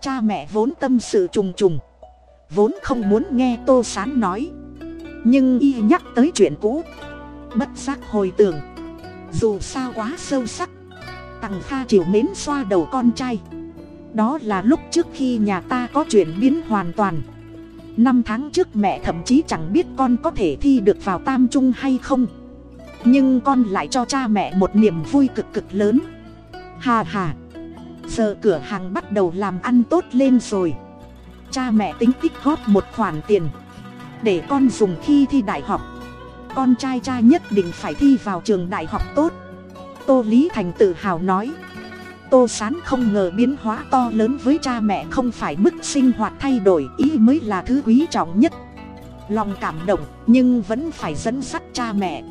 Cha mẹ vốn tâm sự trùng trùng. Vốn không muốn nghe tô sán nói. Nhưng y nhắc tới chuyện cũ. Bất giác hồi tưởng. Dù sao quá sâu sắc tằng kha chiều mến xoa đầu con trai. Đó là lúc trước khi nhà ta có chuyển biến hoàn toàn. Năm tháng trước mẹ thậm chí chẳng biết con có thể thi được vào tam trung hay không. Nhưng con lại cho cha mẹ một niềm vui cực cực lớn. Hà hà giờ cửa hàng bắt đầu làm ăn tốt lên rồi. Cha mẹ tính tích góp một khoản tiền. Để con dùng khi thi đại học. Con trai cha nhất định phải thi vào trường đại học tốt tô lý thành tự hào nói. Tô sán không ngờ biến hóa to lớn với cha mẹ không phải mức sinh hoạt thay đổi, ý mới là thứ quý trọng nhất. Lòng cảm động, nhưng vẫn phải dẫn dắt cha mẹ.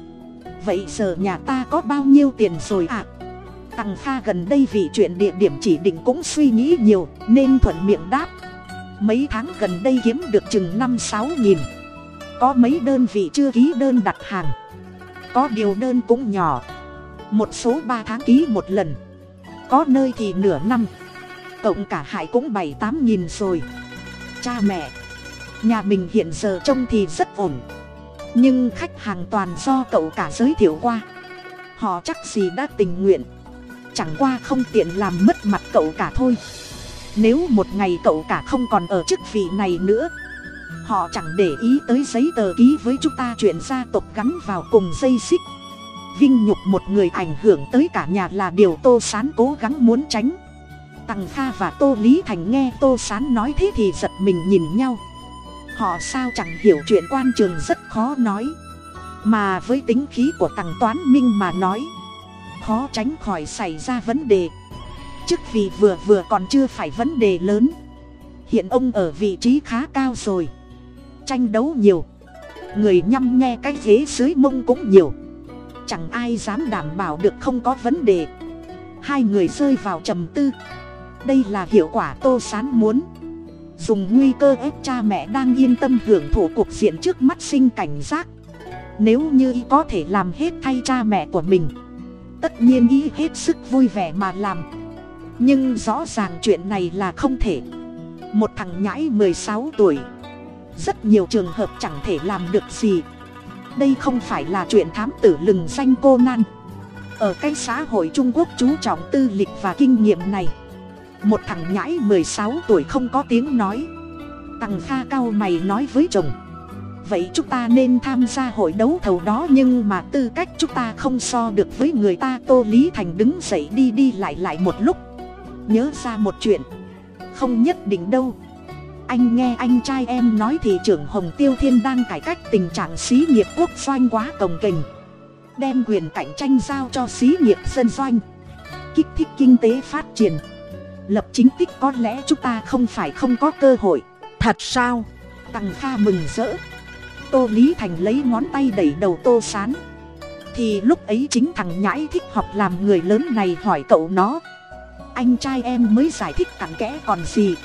Vậy giờ nhà ta có bao nhiêu tiền rồi ạ? À? tằng kha gần đây vì chuyện địa điểm chỉ định cũng suy nghĩ nhiều, nên thuận miệng đáp. Mấy tháng gần đây kiếm được chừng năm sáu nghìn. Có mấy đơn vị chưa ký đơn đặt hàng. Có điều đơn cũng nhỏ một số ba tháng ký một lần. Có nơi thì nửa năm. Cộng cả hại cũng bảy tám nghìn rồi. Cha mẹ, nhà mình hiện giờ trông thì rất ổn. Nhưng khách hàng toàn do cậu cả giới thiệu qua. Họ chắc gì đã tình nguyện. Chẳng qua không tiện làm mất mặt cậu cả thôi. Nếu một ngày cậu cả không còn ở chức vị này nữa, họ chẳng để ý tới giấy tờ ký với chúng ta chuyện gia tộc gắn vào cùng dây xích vinh nhục một người ảnh hưởng tới cả nhà là điều tô sán cố gắng muốn tránh. Tằng kha và tô lý thành nghe tô sán nói thế thì giật mình nhìn nhau. Họ sao chẳng hiểu chuyện quan trường rất khó nói. Mà với tính khí của tằng toán minh mà nói, khó tránh khỏi xảy ra vấn đề. Chức vì vừa vừa còn chưa phải vấn đề lớn. Hiện ông ở vị trí khá cao rồi. Tranh đấu nhiều. Người nhăm nghe cái ghế dưới mông cũng nhiều chẳng ai dám đảm bảo được không có vấn đề. Hai người rơi vào trầm tư. Đây là hiệu quả tô sán muốn. Dùng nguy cơ ép cha mẹ đang yên tâm hưởng thụ cuộc diện trước mắt sinh cảnh giác. Nếu như y có thể làm hết thay cha mẹ của mình, tất nhiên y hết sức vui vẻ mà làm. Nhưng rõ ràng chuyện này là không thể. Một thằng nhãi mười sáu tuổi. Rất nhiều trường hợp chẳng thể làm được gì đây không phải là chuyện thám tử lừng danh cô nan. Ở cái xã hội trung quốc chú trọng tư lịch và kinh nghiệm này, một thằng nhãi mười sáu tuổi không có tiếng nói. Tằng kha cao mày nói với chồng, vậy chúng ta nên tham gia hội đấu thầu đó nhưng mà tư cách chúng ta không so được với người ta. Tô lý thành đứng dậy đi đi lại lại một lúc. Nhớ ra một chuyện, không nhất định đâu anh nghe anh trai em nói thì trưởng hồng tiêu thiên đang cải cách tình trạng xí nghiệp quốc doanh quá cồng kềnh. Đem quyền cạnh tranh giao cho xí nghiệp dân doanh. Kích thích kinh tế phát triển. Lập chính tích có lẽ chúng ta không phải không có cơ hội. Thật sao? Tằng kha mừng rỡ. Tô lý thành lấy ngón tay đẩy đầu tô sán. Thì lúc ấy chính thằng nhãi thích học làm người lớn này hỏi cậu nó. Anh trai em mới giải thích cặn kẽ còn gì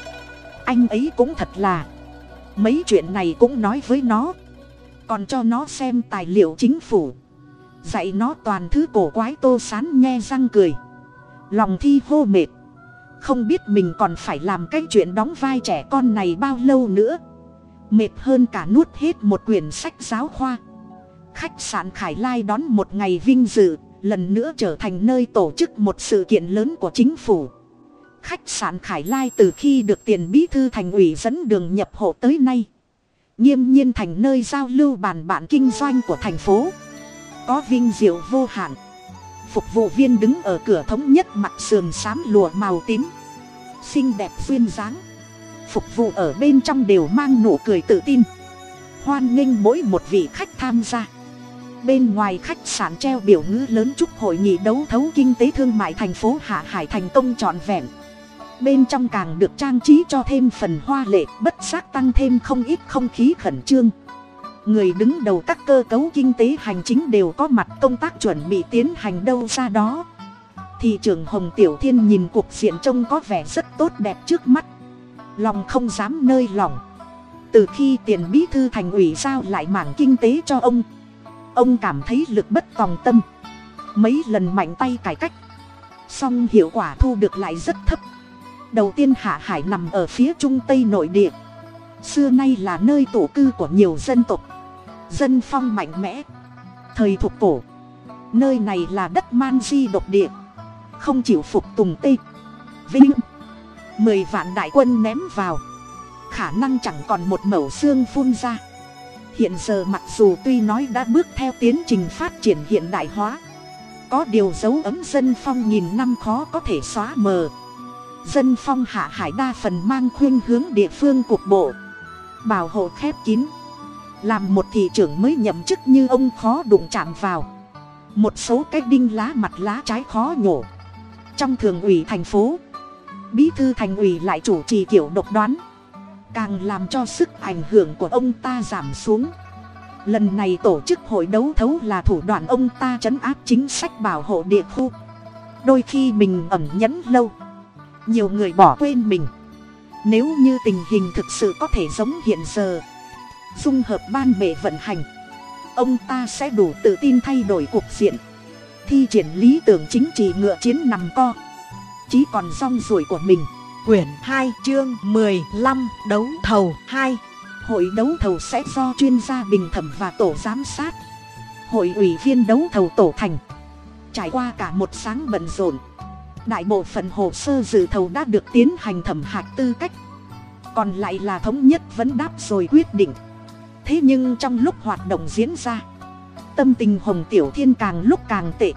anh ấy cũng thật là. Mấy chuyện này cũng nói với nó. Còn cho nó xem tài liệu chính phủ. Dạy nó toàn thứ cổ quái tô sán nghe răng cười. Lòng thi hô mệt. Không biết mình còn phải làm cái chuyện đóng vai trẻ con này bao lâu nữa. Mệt hơn cả nuốt hết một quyển sách giáo khoa. Khách sạn khải lai đón một ngày vinh dự, lần nữa trở thành nơi tổ chức một sự kiện lớn của chính phủ khách sạn khải lai từ khi được tiền bí thư thành ủy dẫn đường nhập hộ tới nay. Nghiêm nhiên thành nơi giao lưu bàn bạn kinh doanh của thành phố. Có vinh diệu vô hạn. Phục vụ viên đứng ở cửa thống nhất mặt sườn xám lùa màu tím. Xinh đẹp duyên dáng. Phục vụ ở bên trong đều mang nụ cười tự tin. Hoan nghênh mỗi một vị khách tham gia. Bên ngoài khách sạn treo biểu ngữ lớn chúc hội nghị đấu thấu kinh tế thương mại thành phố hạ hải thành công trọn vẹn bên trong càng được trang trí cho thêm phần hoa lệ, bất giác tăng thêm không ít không khí khẩn trương. Người đứng đầu các cơ cấu kinh tế hành chính đều có mặt công tác chuẩn bị tiến hành đâu ra đó. Thị trưởng hồng tiểu thiên nhìn cuộc diện trông có vẻ rất tốt đẹp trước mắt. Lòng không dám nơi lòng. Từ khi tiền bí thư thành ủy giao lại mảng kinh tế cho ông ông cảm thấy lực bất tòng tâm. Mấy lần mạnh tay cải cách, song hiệu quả thu được lại rất thấp đầu tiên hạ hải nằm ở phía trung tây nội địa. Xưa nay là nơi tổ cư của nhiều dân tộc. Dân phong mạnh mẽ. Thời thuộc cổ. Nơi này là đất man di độc địa. Không chịu phục tùng tây. Vinh. Mười vạn đại quân ném vào. Khả năng chẳng còn một mẩu xương phun ra. Hiện giờ mặc dù tuy nói đã bước theo tiến trình phát triển hiện đại hóa, có điều dấu ấm dân phong nghìn năm khó có thể xóa mờ dân phong hạ hải đa phần mang khuyên hướng địa phương cục bộ. Bảo hộ khép kín. Làm một thị trưởng mới nhậm chức như ông khó đụng chạm vào. Một số cái đinh lá mặt lá trái khó nhổ. Trong thường ủy thành phố, bí thư thành ủy lại chủ trì kiểu độc đoán. Càng làm cho sức ảnh hưởng của ông ta giảm xuống. Lần này tổ chức hội đấu thấu là thủ đoạn ông ta chấn áp chính sách bảo hộ địa khu. Đôi khi mình ẩn nhẫn lâu nhiều người bỏ quên mình. Nếu như tình hình thực sự có thể giống hiện giờ dung hợp ban bệ vận hành ông ta sẽ đủ tự tin thay đổi cuộc diện thi triển lý tưởng chính trị ngựa chiến nằm co. Chỉ còn rong ruổi của mình. Quyển 2 chương 15 Đấu thầu 2 hội đấu thầu sẽ do chuyên gia bình thẩm và tổ giám sát. Hội ủy viên đấu thầu tổ thành. Trải qua cả một sáng bận rộn đại bộ phận hồ sơ dự thầu đã được tiến hành thẩm hạch tư cách. Còn lại là thống nhất vấn đáp rồi quyết định. Thế nhưng trong lúc hoạt động diễn ra, tâm tình hồng tiểu thiên càng lúc càng tệ.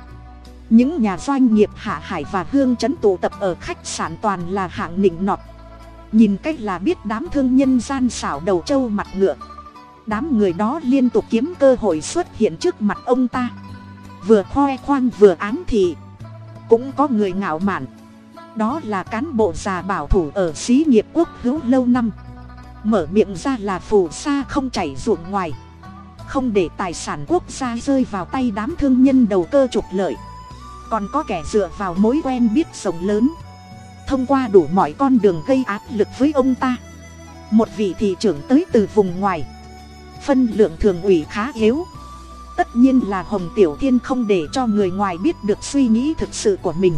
Những nhà doanh nghiệp hạ hải và hương trấn tụ tập ở khách sạn toàn là hạng nịnh nọt. Nhìn cách là biết đám thương nhân gian xảo đầu trâu mặt ngựa. Đám người đó liên tục kiếm cơ hội xuất hiện trước mặt ông ta. Vừa khoe khoang vừa ám thị cũng có người ngạo mạn. Đó là cán bộ già bảo thủ ở xí nghiệp quốc hữu lâu năm. Mở miệng ra là phù sa không chảy ruộng ngoài. Không để tài sản quốc gia rơi vào tay đám thương nhân đầu cơ trục lợi. Còn có kẻ dựa vào mối quen biết rộng lớn. Thông qua đủ mọi con đường gây áp lực với ông ta. Một vị thị trưởng tới từ vùng ngoài. Phân lượng thường ủy khá yếu tất nhiên là hồng tiểu thiên không để cho người ngoài biết được suy nghĩ thực sự của mình.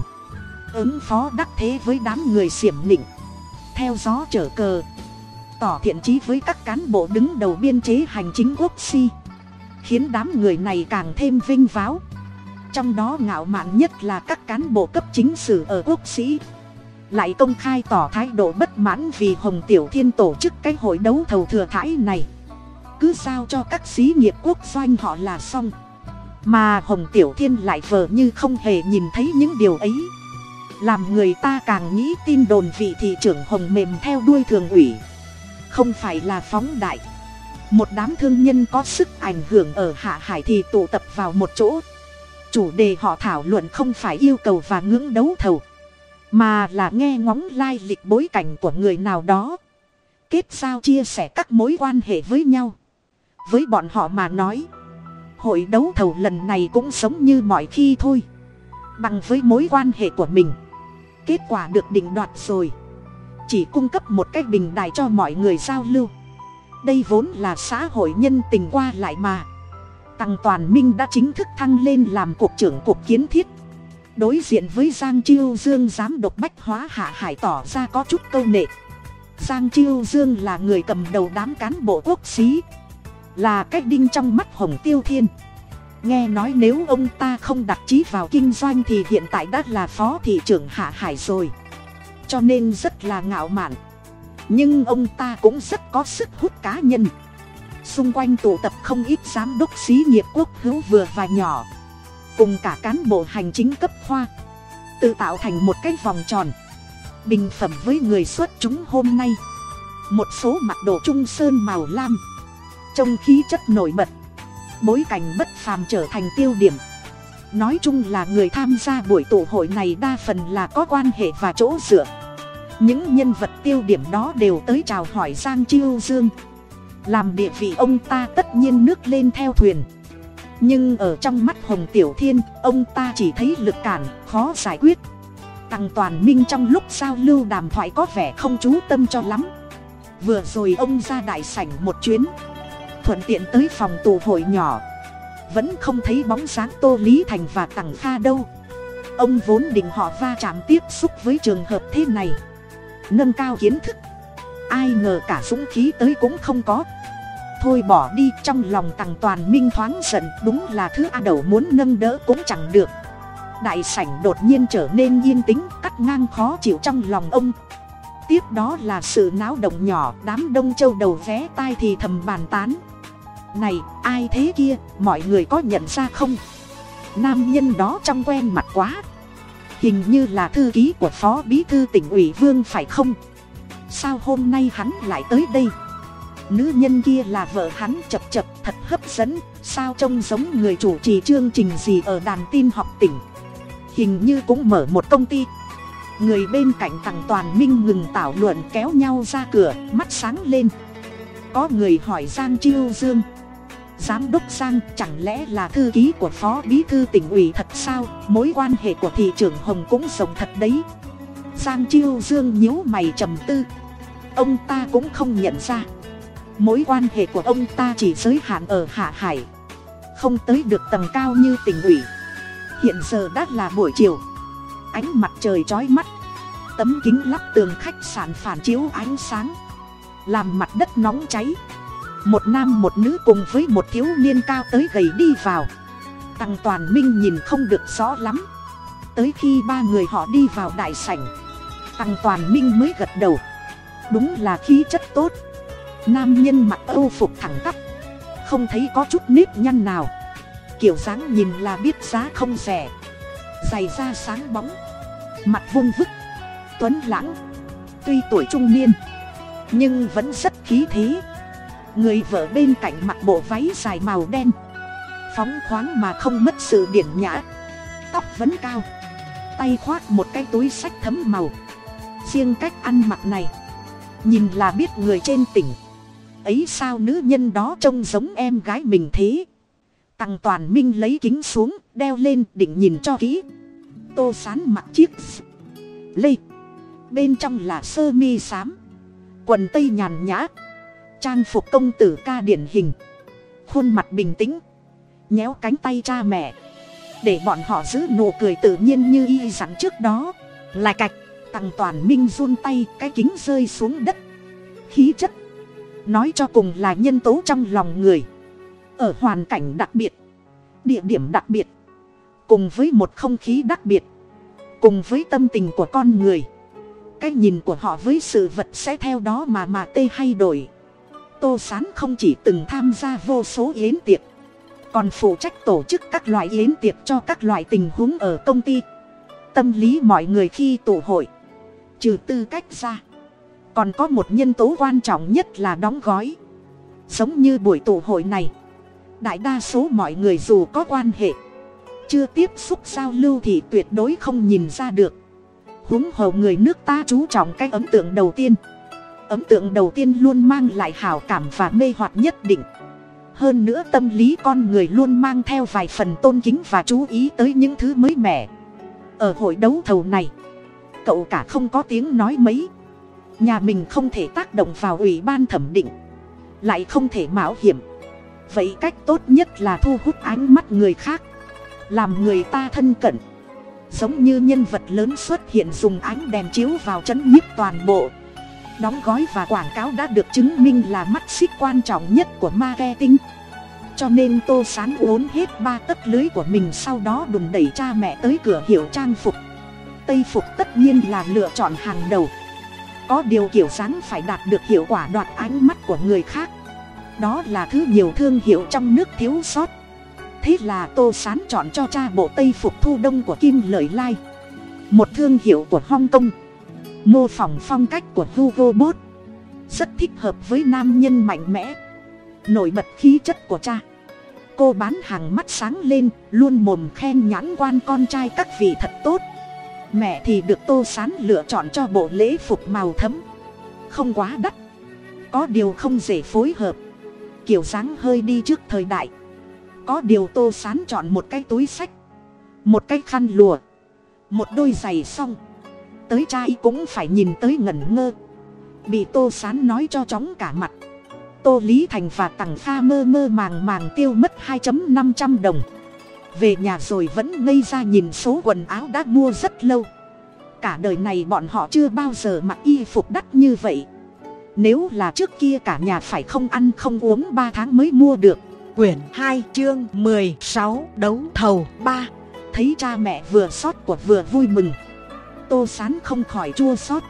Ứng phó đắc thế với đám người xiểm nịnh theo gió trở cờ, tỏ thiện chí với các cán bộ đứng đầu biên chế hành chính quốc si, khiến đám người này càng thêm vinh váo. Trong đó ngạo mạn nhất là các cán bộ cấp chính sử ở quốc sĩ. Lại công khai tỏ thái độ bất mãn vì hồng tiểu thiên tổ chức cái hội đấu thầu thừa thãi này cứ sao cho các xí nghiệp quốc doanh họ là xong. Mà hồng tiểu thiên lại vờ như không hề nhìn thấy những điều ấy. Làm người ta càng nghĩ tin đồn vị thị trưởng hồng mềm theo đuôi thường ủy. Không phải là phóng đại. Một đám thương nhân có sức ảnh hưởng ở hạ hải thì tụ tập vào một chỗ. Chủ đề họ thảo luận không phải yêu cầu và ngưỡng đấu thầu, mà là nghe ngóng lai lịch bối cảnh của người nào đó. Kết giao chia sẻ các mối quan hệ với nhau với bọn họ mà nói. Hội đấu thầu lần này cũng giống như mọi khi thôi. Bằng với mối quan hệ của mình, kết quả được định đoạt rồi. Chỉ cung cấp một cái bình đài cho mọi người giao lưu. Đây vốn là xã hội nhân tình qua lại mà. Tăng toàn minh đã chính thức thăng lên làm cục trưởng cục kiến thiết. Đối diện với giang chiêu dương giám độc bách hóa hạ hải tỏ ra có chút câu nệ. Giang chiêu dương là người cầm đầu đám cán bộ quốc xí là cái đinh trong mắt hồng tiêu thiên. Nghe nói nếu ông ta không đặt trí vào kinh doanh thì hiện tại đã là phó thị trưởng hạ hải rồi. Cho nên rất là ngạo mạn. Nhưng ông ta cũng rất có sức hút cá nhân. Xung quanh tụ tập không ít giám đốc xí nghiệp quốc hữu vừa và nhỏ. Cùng cả cán bộ hành chính cấp khoa. Tự tạo thành một cái vòng tròn. Bình phẩm với người xuất chúng hôm nay. Một số mặt đồ trung sơn màu lam trông khí chất nổi bật. Bối cảnh bất phàm trở thành tiêu điểm. Nói chung là người tham gia buổi tụ hội này đa phần là có quan hệ và chỗ dựa. Những nhân vật tiêu điểm đó đều tới chào hỏi giang chiêu dương. Làm địa vị ông ta tất nhiên nước lên theo thuyền. Nhưng ở trong mắt hồng tiểu thiên, ông ta chỉ thấy lực cản, khó giải quyết. Tăng toàn minh trong lúc giao lưu đàm thoại có vẻ không chú tâm cho lắm. Vừa rồi ông ra đại sảnh một chuyến thuận tiện tới phòng tù hội nhỏ. Vẫn không thấy bóng dáng tô lý thành và tằng kha đâu. Ông vốn định họ va chạm tiếp xúc với trường hợp thế này. Nâng cao kiến thức. Ai ngờ cả dũng khí tới cũng không có. Thôi bỏ đi, trong lòng tằng toàn minh thoáng giận, đúng là thứ a đầu muốn nâng đỡ cũng chẳng được. Đại sảnh đột nhiên trở nên yên tĩnh, cắt ngang khó chịu trong lòng ông. Tiếp đó là sự náo động nhỏ, đám đông châu đầu vé tai thì thầm bàn tán này, ai thế kia, mọi người có nhận ra không? Nam nhân đó trong quen mặt quá. Hình như là thư ký của phó bí thư tỉnh ủy vương phải không? Sao hôm nay hắn lại tới đây? Nữ nhân kia là vợ hắn chập chập, thật hấp dẫn. Sao trông giống người chủ trì chương trình gì ở đàn tin học tỉnh? Hình như cũng mở một công ty. Người bên cạnh tằng toàn minh ngừng tảo luận kéo nhau ra cửa, mắt sáng lên. Có người hỏi giang chiêu dương giám đốc giang, chẳng lẽ là thư ký của phó bí thư tỉnh ủy thật sao? Mối quan hệ của thị trưởng hồng cũng rộng thật đấy. Giang chiêu dương nhíu mày trầm tư. Ông ta cũng không nhận ra. Mối quan hệ của ông ta chỉ giới hạn ở hạ hải, không tới được tầm cao như tỉnh ủy. Hiện giờ đã là buổi chiều. Ánh mặt trời trói mắt. Tấm kính lắp tường khách sạn phản chiếu ánh sáng. Làm mặt đất nóng cháy một nam một nữ cùng với một thiếu niên cao tới gầy đi vào. Tăng toàn minh nhìn không được rõ lắm. Tới khi ba người họ đi vào đại sảnh, tăng toàn minh mới gật đầu. Đúng là khí chất tốt. Nam nhân mặc âu phục thẳng tắp, không thấy có chút nếp nhăn nào. Kiểu dáng nhìn là biết giá không rẻ. Dày da sáng bóng, mặt vung vức, tuấn lãng, tuy tuổi trung niên, nhưng vẫn rất khí thế người vợ bên cạnh mặc bộ váy dài màu đen. Phóng khoáng mà không mất sự điển nhã. Tóc vẫn cao. Tay khoác một cái túi sách thấm màu. Riêng cách ăn mặc này. Nhìn là biết người trên tỉnh. Ấy sao nữ nhân đó trông giống em gái mình thế? Tăng toàn minh lấy kính xuống, đeo lên, định nhìn cho kỹ. Tô sán mặc chiếc lê. Bên trong là sơ mi xám. Quần tây nhàn nhã trang phục công tử ca điển hình. Khuôn mặt bình tĩnh. Nhéo cánh tay cha mẹ. Để bọn họ giữ nụ cười tự nhiên như y dặn trước đó. Lại cạch. Tăng toàn minh run tay, cái kính rơi xuống đất. Khí chất. Nói cho cùng là nhân tố trong lòng người. Ở hoàn cảnh đặc biệt. Địa điểm đặc biệt. Cùng với một không khí đặc biệt. Cùng với tâm tình của con người. Cái nhìn của họ với sự vật sẽ theo đó mà mà tê hay đổi tô s á n không chỉ từng tham gia vô số yến tiệc, còn phụ trách tổ chức các loại yến tiệc cho các loại tình huống ở công ty. Tâm lý mọi người khi tụ hội, trừ tư cách ra, còn có một nhân tố quan trọng nhất là đóng gói. Giống như buổi tụ hội này, đại đa số mọi người dù có quan hệ, chưa tiếp xúc giao lưu thì tuyệt đối không nhìn ra được. Huống hồ người nước ta chú trọng cái ấn tượng đầu tiên ấn tượng đầu tiên luôn mang lại hào cảm và mê hoặc nhất định. Hơn nữa tâm lý con người luôn mang theo vài phần tôn kính và chú ý tới những thứ mới mẻ. Ở hội đấu thầu này, cậu cả không có tiếng nói mấy. Nhà mình không thể tác động vào ủy ban thẩm định, lại không thể mạo hiểm. Vậy cách tốt nhất là thu hút ánh mắt người khác, làm người ta thân cận. Giống như nhân vật lớn xuất hiện dùng ánh đèn chiếu vào c h ấ n nhiếp toàn bộ đóng gói và quảng cáo đã được chứng minh là mắt xích quan trọng nhất của marketing. Cho nên tô sán uốn hết ba tấc lưới của mình sau đó đùn đẩy cha mẹ tới cửa hiệu trang phục. Tây phục tất nhiên là lựa chọn hàng đầu. Có điều kiểu dáng phải đạt được hiệu quả đoạt ánh mắt của người khác. Đó là thứ nhiều thương hiệu trong nước thiếu sót. Thế là tô sán chọn cho cha bộ tây phục thu đông của kim lợi lai. Một thương hiệu của hong kong mô phỏng phong cách của hugo Boss, rất thích hợp với nam nhân mạnh mẽ. Nổi bật khí chất của cha. Cô bán hàng mắt sáng lên luôn mồm khen nhãn quan con trai các vị thật tốt. Mẹ thì được tô sán lựa chọn cho bộ lễ phục màu thấm. Không quá đắt. Có điều không dễ phối hợp. Kiểu dáng hơi đi trước thời đại. Có điều tô sán chọn một cái túi sách một cái khăn lùa một đôi giày xong tới trai cũng phải nhìn tới ngẩn ngơ. Bị tô sán nói cho chóng cả mặt. Tô lý thành và tằng pha mơ mơ màng màng tiêu mất hai năm trăm đồng. Về nhà rồi vẫn ngây ra nhìn số quần áo đã mua rất lâu. Cả đời này bọn họ chưa bao giờ mặc y phục đắt như vậy. Nếu là trước kia cả nhà phải không ăn không uống ba tháng mới mua được. Quyển hai chương mười sáu đấu thầu ba. Thấy cha mẹ vừa xót của vừa vui mừng tô sán không khỏi chua xót.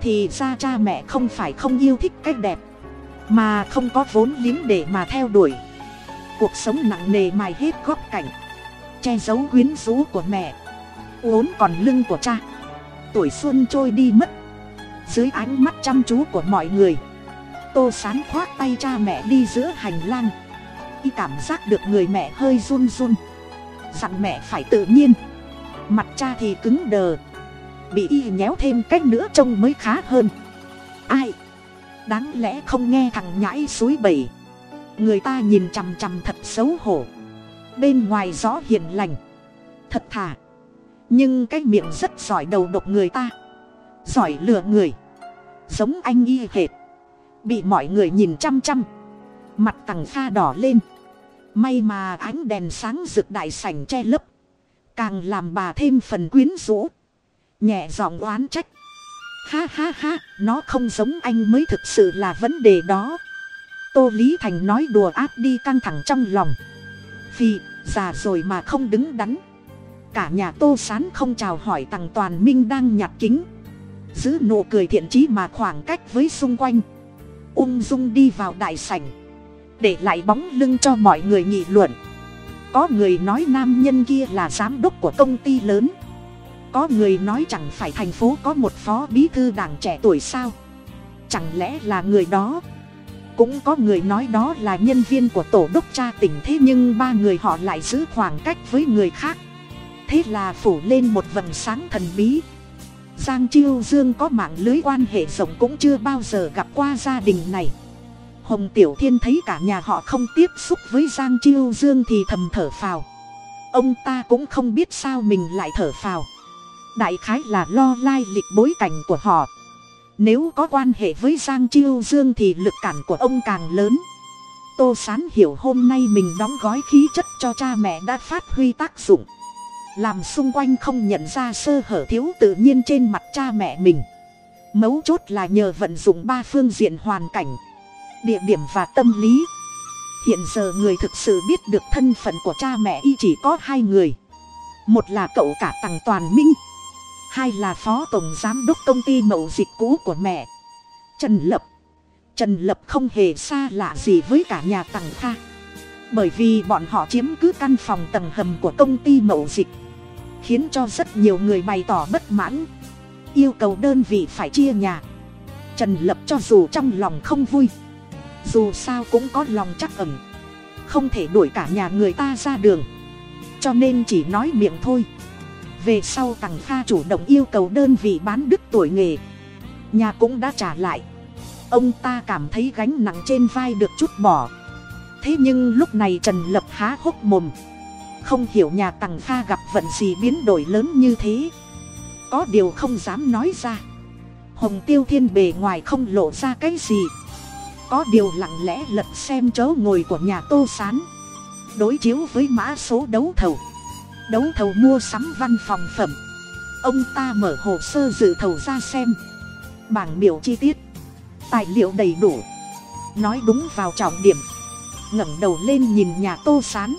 Thì ra cha mẹ không phải không yêu thích cách đẹp, mà không có vốn liếng để mà theo đuổi. Cuộc sống nặng nề mài hết góc cảnh che giấu quyến rũ của mẹ, uốn còn lưng của cha. Tuổi xuân trôi đi mất, dưới ánh mắt chăm chú của mọi người, tô sán khoác tay cha mẹ đi giữa hành lang. Y cảm giác được người mẹ hơi run run. Dặn mẹ phải tự nhiên. Mặt cha thì cứng đờ bị y nhéo thêm cách nữa trông mới khá hơn. Ai? Đáng lẽ không nghe thằng nhãi suối bầy. Người ta nhìn chằm chằm thật xấu hổ. Bên ngoài gió hiền lành. Thật thà. Nhưng cái miệng rất giỏi đầu độc người ta. Giỏi lừa người. Giống anh y hệt. Bị mọi người nhìn chăm chăm. Mặt tằng pha đỏ lên. May mà ánh đèn sáng rực đại sảnh che lấp. Càng làm bà thêm phần quyến rũ nhẹ giọng oán trách. Ha ha ha, nó không giống anh mới thực sự là vấn đề đó. Tô lý thành nói đùa áp đi căng thẳng trong lòng. Vì già rồi mà không đứng đắn. Cả nhà tô sán không chào hỏi tằng toàn minh đang nhặt kính. Giữ nụ cười thiện trí mà khoảng cách với xung quanh. Ung dung đi vào đại sảnh. Để lại bóng lưng cho mọi người nghị luận. Có người nói nam nhân kia là giám đốc của công ty lớn có người nói chẳng phải thành phố có một phó bí thư đảng trẻ tuổi sao? Chẳng lẽ là người đó? Cũng có người nói đó là nhân viên của tổ đốc cha tỉnh thế nhưng ba người họ lại giữ khoảng cách với người khác. Thế là phủ lên một vầng sáng thần bí. Giang chiêu dương có mạng lưới quan hệ rộng cũng chưa bao giờ gặp qua gia đình này. Hồng tiểu thiên thấy cả nhà họ không tiếp xúc với giang chiêu dương thì thầm thở phào. Ông ta cũng không biết sao mình lại thở phào đại khái là lo lai lịch bối cảnh của họ. Nếu có quan hệ với giang chiêu dương thì lực cản của ông càng lớn. Tô sán hiểu hôm nay mình đóng gói khí chất cho cha mẹ đã phát huy tác dụng. Làm xung quanh không nhận ra sơ hở thiếu tự nhiên trên mặt cha mẹ mình. Mấu chốt là nhờ vận dụng ba phương diện hoàn cảnh, địa điểm và tâm lý. Hiện giờ người thực sự biết được thân phận của cha mẹ y chỉ có hai người. Một là cậu cả tằng toàn minh hai là phó tổng giám đốc công ty mậu dịch cũ của mẹ. Trần lập. Trần lập không hề xa lạ gì với cả nhà tằng kha. Bởi vì bọn họ chiếm cứ căn phòng tầng hầm của công ty mậu dịch, khiến cho rất nhiều người bày tỏ bất mãn. Yêu cầu đơn vị phải chia nhà. Trần lập cho dù trong lòng không vui, dù sao cũng có lòng chắc ẩn, không thể đuổi cả nhà người ta ra đường. Cho nên chỉ nói miệng thôi về sau tằng kha chủ động yêu cầu đơn vị bán đứt tuổi nghề. Nhà cũng đã trả lại. Ông ta cảm thấy gánh nặng trên vai được chút bỏ. Thế nhưng lúc này trần lập há hốc mồm. Không hiểu nhà tằng kha gặp vận gì biến đổi lớn như thế. Có điều không dám nói ra. Hồng tiêu thiên bề ngoài không lộ ra cái gì. Có điều lặng lẽ lật xem chỗ ngồi của nhà tô s á n đối chiếu với mã số đấu thầu đấu thầu mua sắm văn phòng phẩm. Ông ta mở hồ sơ dự thầu ra xem. Bảng biểu chi tiết. Tài liệu đầy đủ. Nói đúng vào trọng điểm. ngẩng đầu lên nhìn nhà tô s á n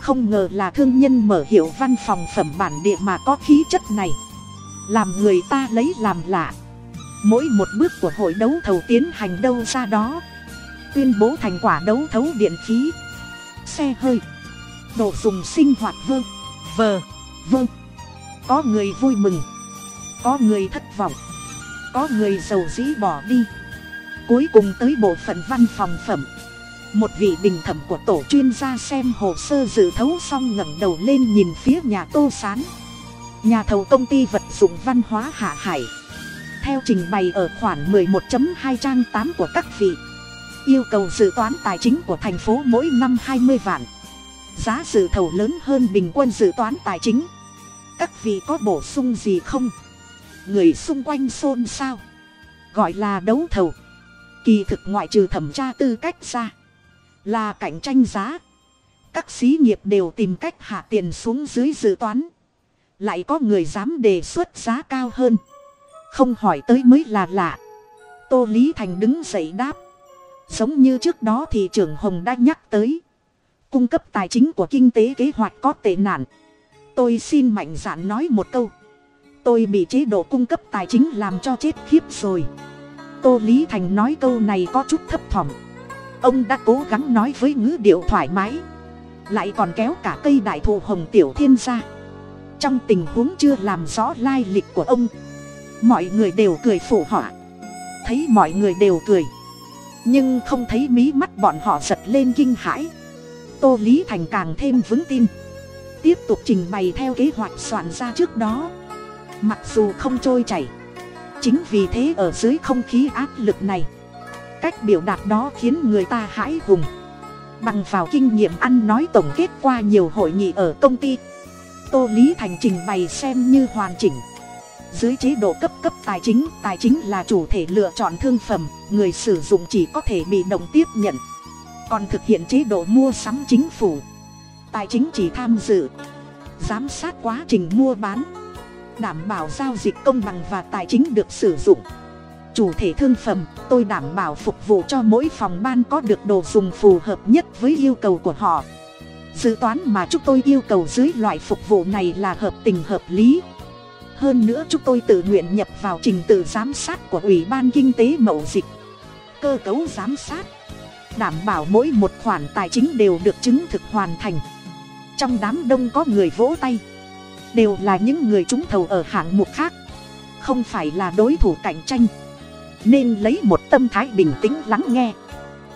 không ngờ là thương nhân mở hiệu văn phòng phẩm bản địa mà có khí chất này. Làm người ta lấy làm lạ. Mỗi một bước của hội đấu thầu tiến hành đâu ra đó. Tuyên bố thành quả đấu thấu điện khí. Xe hơi. Đồ dùng sinh hoạt vương vờ, vung. Có người vui mừng, có người thất vọng, có người giàu dĩ bỏ đi. Cuối cùng tới bộ phận văn phòng phẩm, một vị bình thẩm của tổ chuyên gia xem hồ sơ dự thấu xong ngẩng đầu lên nhìn phía nhà tô s á n nhà thầu công ty vật dụng văn hóa hạ hải. Theo trình bày ở khoản 11.2 trang 8 của các vị, yêu cầu dự toán tài chính của thành phố mỗi năm 20 vạn giá dự thầu lớn hơn bình quân dự toán tài chính. Các vị có bổ sung gì không? Người xung quanh xôn xao. Gọi là đấu thầu. Kỳ thực ngoại trừ thẩm tra tư cách ra, là cạnh tranh giá. Các xí nghiệp đều tìm cách hạ tiền xuống dưới dự toán. Lại có người dám đề xuất giá cao hơn. Không hỏi tới mới là lạ. Tô lý thành đứng dậy đáp. Giống như trước đó thì trưởng hồng đã nhắc tới cung cấp tài chính của kinh tế kế hoạch có tệ nạn. Tôi xin mạnh dạn nói một câu. Tôi bị chế độ cung cấp tài chính làm cho chết khiếp rồi. Tô lý thành nói câu này có chút thấp thỏm. Ông đã cố gắng nói với ngữ điệu thoải mái. Lại còn kéo cả cây đại thụ hồng tiểu thiên ra. Trong tình huống chưa làm rõ lai lịch của ông, mọi người đều cười phụ họa. Thấy mọi người đều cười. Nhưng không thấy mí mắt bọn họ giật lên kinh hãi tô lý thành càng thêm vững tin. Tiếp tục trình bày theo kế hoạch soạn ra trước đó. Mặc dù không trôi chảy, chính vì thế ở dưới không khí áp lực này, cách biểu đạt đó khiến người ta hãi hùng. Bằng vào kinh nghiệm ăn nói tổng kết qua nhiều hội nghị ở công ty, tô lý thành trình bày xem như hoàn chỉnh. Dưới chế độ cấp cấp tài chính tài chính là chủ thể lựa chọn thương phẩm, người sử dụng chỉ có thể bị động tiếp nhận còn thực hiện chế độ mua sắm chính phủ. Tài chính chỉ tham dự, giám sát quá trình mua bán, đảm bảo giao dịch công bằng và tài chính được sử dụng. Chủ thể thương phẩm, tôi đảm bảo phục vụ cho mỗi phòng ban có được đồ dùng phù hợp nhất với yêu cầu của họ. Dự toán mà chúng tôi yêu cầu dưới loại phục vụ này là hợp tình hợp lý. Hơn nữa chúng tôi tự nguyện nhập vào trình tự giám sát của ủy ban kinh tế mậu dịch. Cơ cấu giám sát đảm bảo mỗi một khoản tài chính đều được chứng thực hoàn thành. Trong đám đông có người vỗ tay. Đều là những người trúng thầu ở hạng mục khác. Không phải là đối thủ cạnh tranh. Nên lấy một tâm thái bình tĩnh lắng nghe.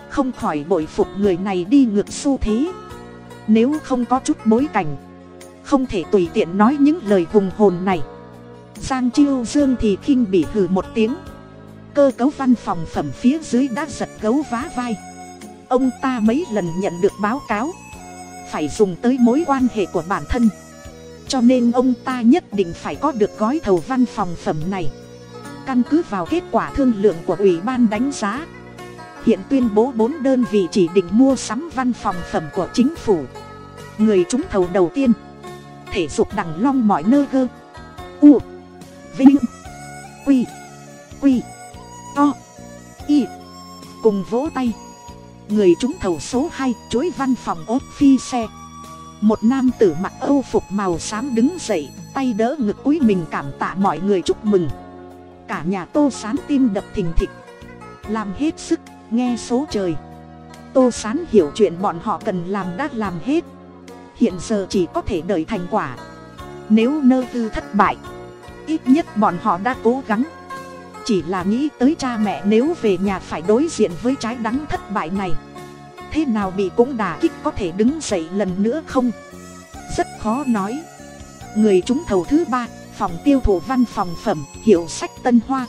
Không khỏi bội phục người này đi ngược xu thế. Nếu không có chút bối cảnh, không thể tùy tiện nói những lời hùng hồn này. Giang chiêu dương thì khinh bị hừ một tiếng. Cơ cấu văn phòng phẩm phía dưới đã giật gấu vá vai ông ta mấy lần nhận được báo cáo. Phải dùng tới mối quan hệ của bản thân. Cho nên ông ta nhất định phải có được gói thầu văn phòng phẩm này. Căn cứ vào kết quả thương lượng của ủy ban đánh giá. Hiện tuyên bố bốn đơn vị chỉ định mua sắm văn phòng phẩm của chính phủ. Người trúng thầu đầu tiên. Thể dục đằng long mọi nơi gơ. U. Vinh. Quy. Quy. To y cùng vỗ tay người trúng thầu số hai, chối văn phòng ốp phi xe một nam tử mặc âu phục màu xám đứng dậy, tay đỡ ngực cúi mình cảm tạ mọi người chúc mừng. Cả nhà tô sán tim đập thình thịch. Làm hết sức, nghe số trời. Tô sán hiểu chuyện bọn họ cần làm đã làm hết. Hiện giờ chỉ có thể đợi thành quả. Nếu nơ tư thất bại, ít nhất bọn họ đã cố gắng chỉ là nghĩ tới cha mẹ nếu về nhà phải đối diện với trái đắng thất bại này. Thế nào bị cũng đà kích có thể đứng dậy lần nữa không? Rất khó nói. Người trúng thầu thứ ba, phòng tiêu thụ văn phòng phẩm, hiệu sách tân hoa.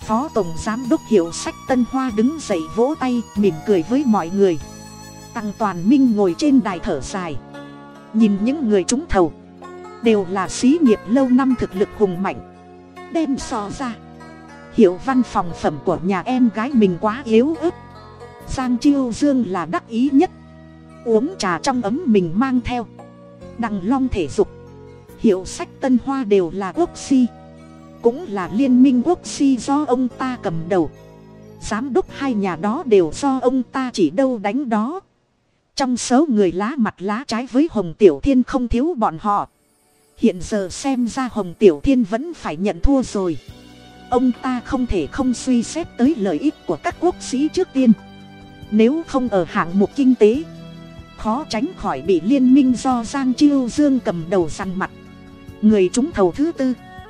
Phó tổng giám đốc hiệu sách tân hoa đứng dậy vỗ tay, mỉm cười với mọi người. Tăng toàn minh ngồi trên đài thở dài. Nhìn những người trúng thầu. Đều là xí nghiệp lâu năm thực lực hùng mạnh. Đem so ra hiệu văn phòng phẩm của nhà em gái mình quá yếu ớt. Giang chiêu dương là đắc ý nhất. Uống trà trong ấm mình mang theo. Đằng long thể dục. Hiệu sách tân hoa đều là quốc si. Cũng là liên minh quốc si do ông ta cầm đầu. Giám đốc hai nhà đó đều do ông ta chỉ đâu đánh đó. Trong số người lá mặt lá trái với hồng tiểu thiên không thiếu bọn họ. Hiện giờ xem ra hồng tiểu thiên vẫn phải nhận thua rồi ông ta không thể không suy xét tới lợi ích của các quốc sĩ trước tiên. Nếu không ở hạng mục kinh tế, khó tránh khỏi bị liên minh do giang chiêu dương cầm đầu săn mặt. Người trúng thầu thứ tư.